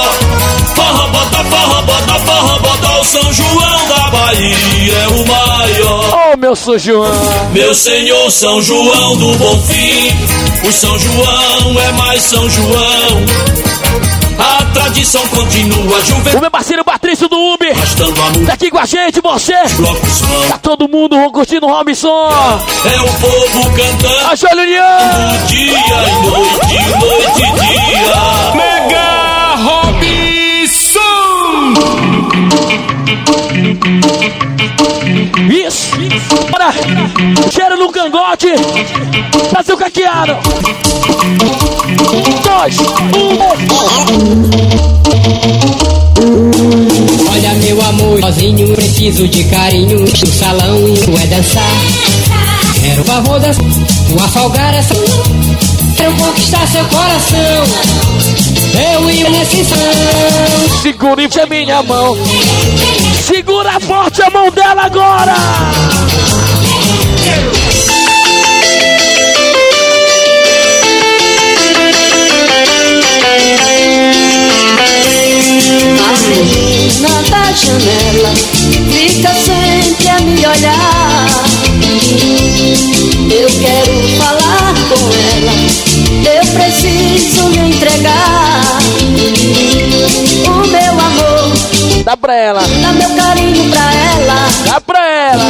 Forró bota, forró bota, forró O São João da Bahia é o maior Ô, meu sujão. meu senhor São João do Bonfim, o São João é mais São João. A tradição continua, a O juventude meu parceiro Patrício do Uber. Tá aqui com a gente, você. Tá todo mundo curtindo o Robson. É o povo cantando A Jolian. dia e noite, noite e dia. Mega Robson! Isso. Bora. Cheiro no cangote. Brasil caqueado. Dois. Um. Olha meu amor, sozinho preciso de carinho. O salão é dançar. Quero favor da tua folgar essa. Quero conquistar seu coração. Eu e nesse são. Segura em minha mão. Segura forte a mão dela agora. A menina da janela fica sempre a me olhar. Eu quero preciso me entregar. O meu amor, Dá pra ela. dá meu carinho pra ela. Dá pra ela.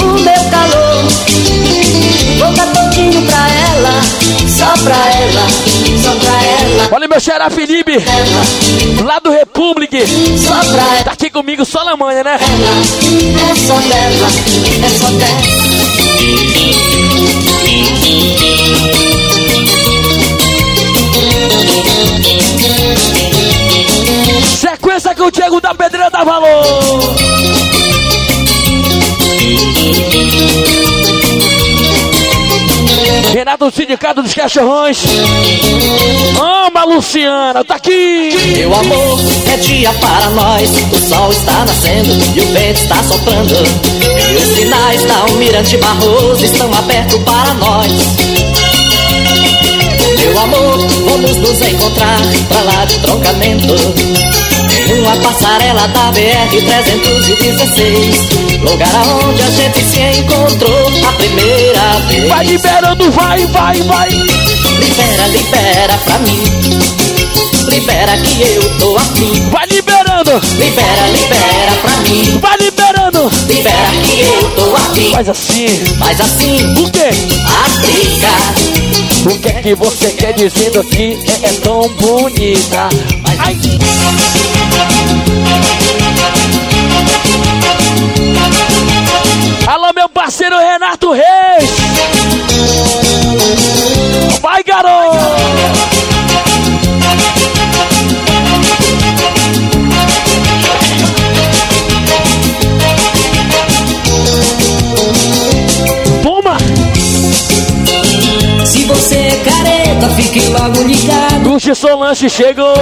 O meu calor, vou dar todinho pra ela. Só pra ela, só pra ela. Olha meu xará Felipe. Lá do Republic. Só pra ela. Tá aqui comigo só na manhã, né? É só dela, é só dela. Diego da Pedreira dá valor. Renato Sindicato dos Cachorrões. Ama Luciana, tá aqui. Meu amor, é dia para nós. O sol está nascendo e o vento está soprando. E os sinais da Almirante Barroso estão abertos para nós. meu amor, vamos nos encontrar pra lá de troncamento. Uma passarela da BR-316 Lugar aonde a gente se encontrou a primeira vez. Vai liberando, vai, vai, vai. Libera, libera pra mim. Libera que eu tô afim. Vai liberando. Libera, libera pra mim. Vai liberando. Libera que eu tô afim. Faz assim. Faz assim. O quê? Aplica. O que é que você quer dizendo que é, é tão bonita? Ai. Alô, meu parceiro Renato Reis! Vai, garoto! Fique logo ligado. O Gilson Lanche chegou.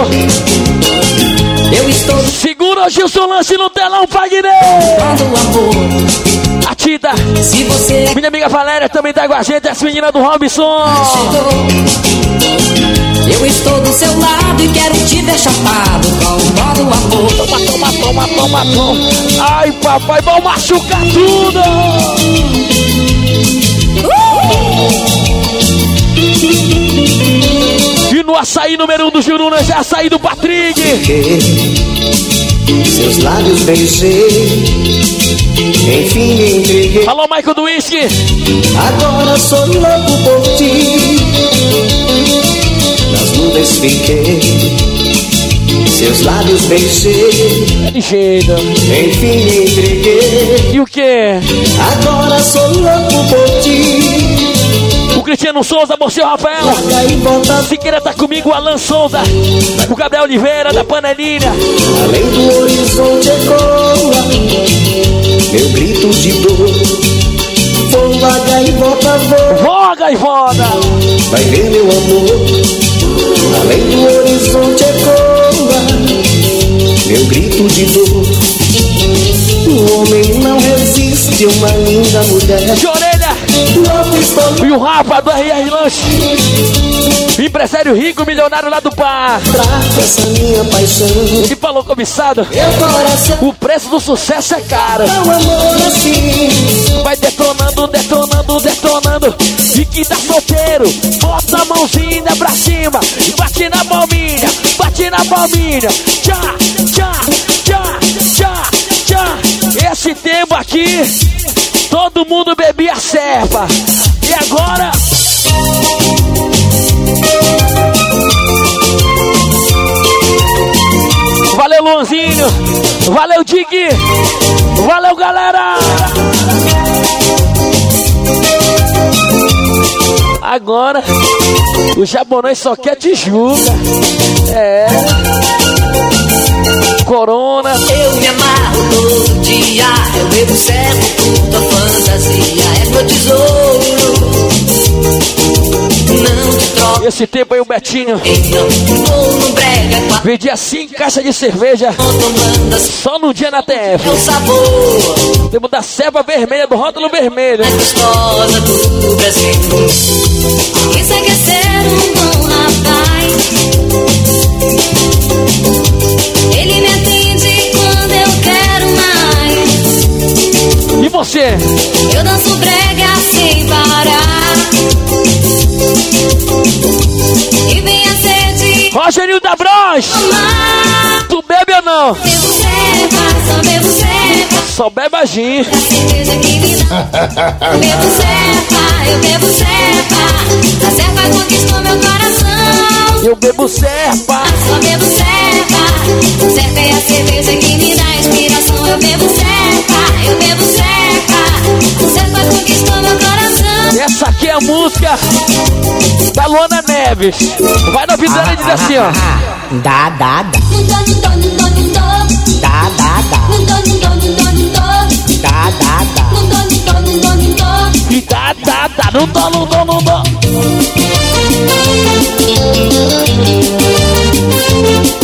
Eu estou. Segura o Gilson Lanche no telão, Fagner! Quando amor. A Tita. Se você. Minha amiga Valéria também tá com a gente, essa menina do Robson. Chegou. Eu estou do seu lado e quero te ver chapado com o modo amor. Toma, toma, toma, toma, toma. Ai, papai, vão machucar tudo! E no açaí número um do Jurunas é açaí do Patrick. Seus lábios beijei, enfim me entreguei. Alô, Michael do Whisky. Agora sou louco por ti. Nas nuvens fiquei, seus lábios beijei. É ligeiro. Enfim me entreguei. E o que? Agora sou louco por ti. Cristiano Souza, você, Rafael. Siqueira tá comigo, Alan Souza. O Gabriel Oliveira, da Panelinha. Além do horizonte ecoa meu grito de dor. Voa, gaivota, voa. Voa, gaivota. Vai ver, meu amor. Além do horizonte ecoa meu grito de dor. O homem não resiste a uma linda mulher. Orelha. E o Rafa do RR Lanche. Empresário rico, milionário lá do par. E falou, cobiçado. O preço do sucesso é caro. Vai detonando, detonando, detonando. E que tá solteiro, bota a mãozinha pra cima. Bate na palminha, bate na palminha. Tchá, tchá. Tempo aqui, todo mundo bebia serpa. E agora? Valeu, Luanzinho. Valeu, Dig. Valeu, galera. Agora, o japonês só quer Tijuca. É. Corona. Eu me amarro todo dia, eu bebo certo por tua fantasia, és meu tesouro. Não te troco. Esse tempo aí o Betinho Então, vendia cinco caixas de cerveja só no dia na TF. é o sabor Tempo da ceva vermelha, do rótulo vermelho. mais gostosa do Brasil. Isso é que é ser um bom rapaz. Ele me atende quando eu quero mais. E você? Eu danço brega sem parar. E vem a sede. Rogerinho da Bros! Tu bebe ou não? Bebo serva, só bebo serva. Só a gin. A cerveja que me dá. Eu bebo serva, eu bebo serva. A serva conquistou meu coração. Eu bebo serpa. Só bebo é a cerveja que me dá inspiração. Eu bebo eu bebo conquistou meu coração. Essa aqui é a música da Luana Neves. Vai na visão e diz assim, ó. Dá, dá, dá. Dá, dá, dá. Dou, não dou. Dá, dá, dá. Não dou, não dou, não. E dou.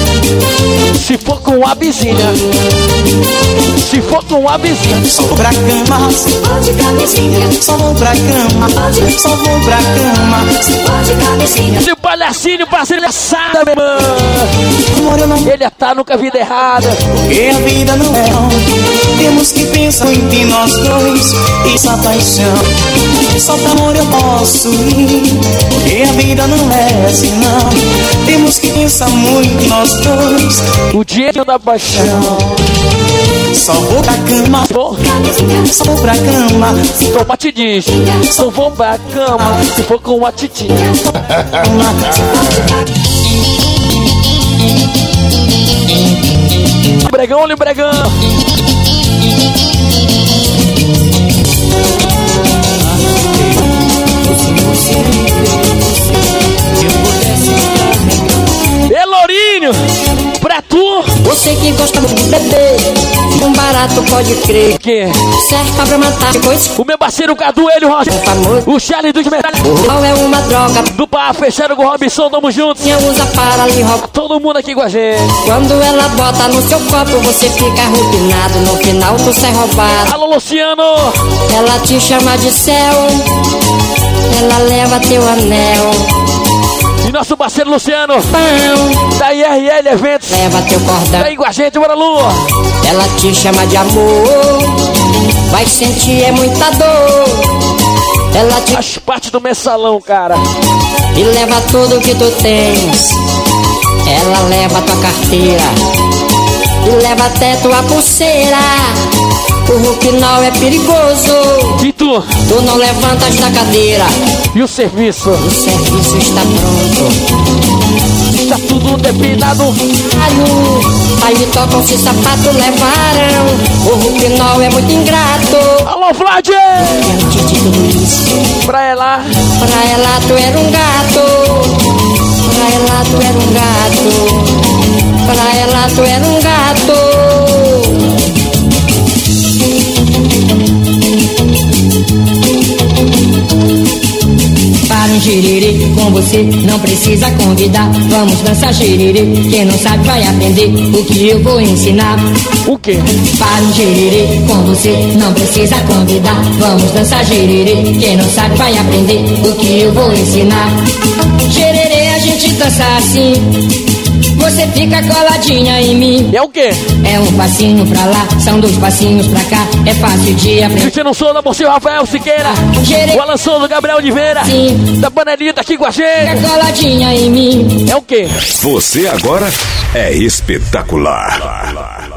Se for com a vizinha. Se for com a vizinha. Só vou pra cama, se pode camisinha. Só vou pra cama, só vou pra cama. Se pode camisinha. Se palhacinho, parceiro assada, meu irmão. Ele tá nunca vida errada. Porque a vida não é um. Temos que pensar muito em nós dois. Isso a paixão. Só pra amor eu posso ir. Porque a vida não é assim, não. Temos que pensar muito em nós dois. O dinheiro da paixão. Só vou pra cama. Só vou pra cama. Toma te diz. Só vou pra cama. Se for com a titinha. Bregão, olha o bregão. Pra tu. Você que gosta muito de beber, um barato pode crer. Que? Cerca pra matar depois. O meu parceiro Cadu, ele, o Roger. O Charlie dos Metais. Qual é uma droga? Do bar fechando com o Robson, tamo juntos. Quem usa para ali rouba. Todo mundo aqui com a gente. Quando ela bota no seu copo, você fica rubinado. No final, tu sai roubado. Alô, Luciano. Ela te chama de céu. Ela leva teu anel. E nosso parceiro Luciano, da IRL Eventos, Leva teu cordão. aí com a gente, bora Lua. Ela te chama de amor. Vai sentir é muita dor. Ela te Faz parte do mensalão, cara. e leva tudo que tu tens. Ela leva tua carteira e leva até tua pulseira. O Ruquinol é perigoso. E tu? Tu não levantas da cadeira. E o serviço? O serviço está pronto. Tá tudo depilado. Alho, aí tocam se sapato levaram. O Ruquinol é muito ingrato. Alô, Vlad! Pra ela. pra ela tu era um gato. Pra ela tu era um gato. Pra ela tu era um gato. Giriri com você não precisa convidar. Vamos dançar giriri. Quem não sabe vai aprender o que eu vou ensinar. O quê? Para um giriri com você não precisa convidar. Vamos dançar giriri. Quem não sabe vai aprender o que eu vou ensinar. Gererê a gente dança assim. Você fica coladinha em mim. É o quê? É um passinho pra lá, são dois passinhos pra cá. É fácil de aprender. Cristiano Souza, Mocinho Rafael Siqueira. Gerê. O Alan Souza, Gabriel Oliveira. Sim. Da panelinha tá aqui com a gente. Fica coladinha em mim. É o quê? Você agora é espetacular.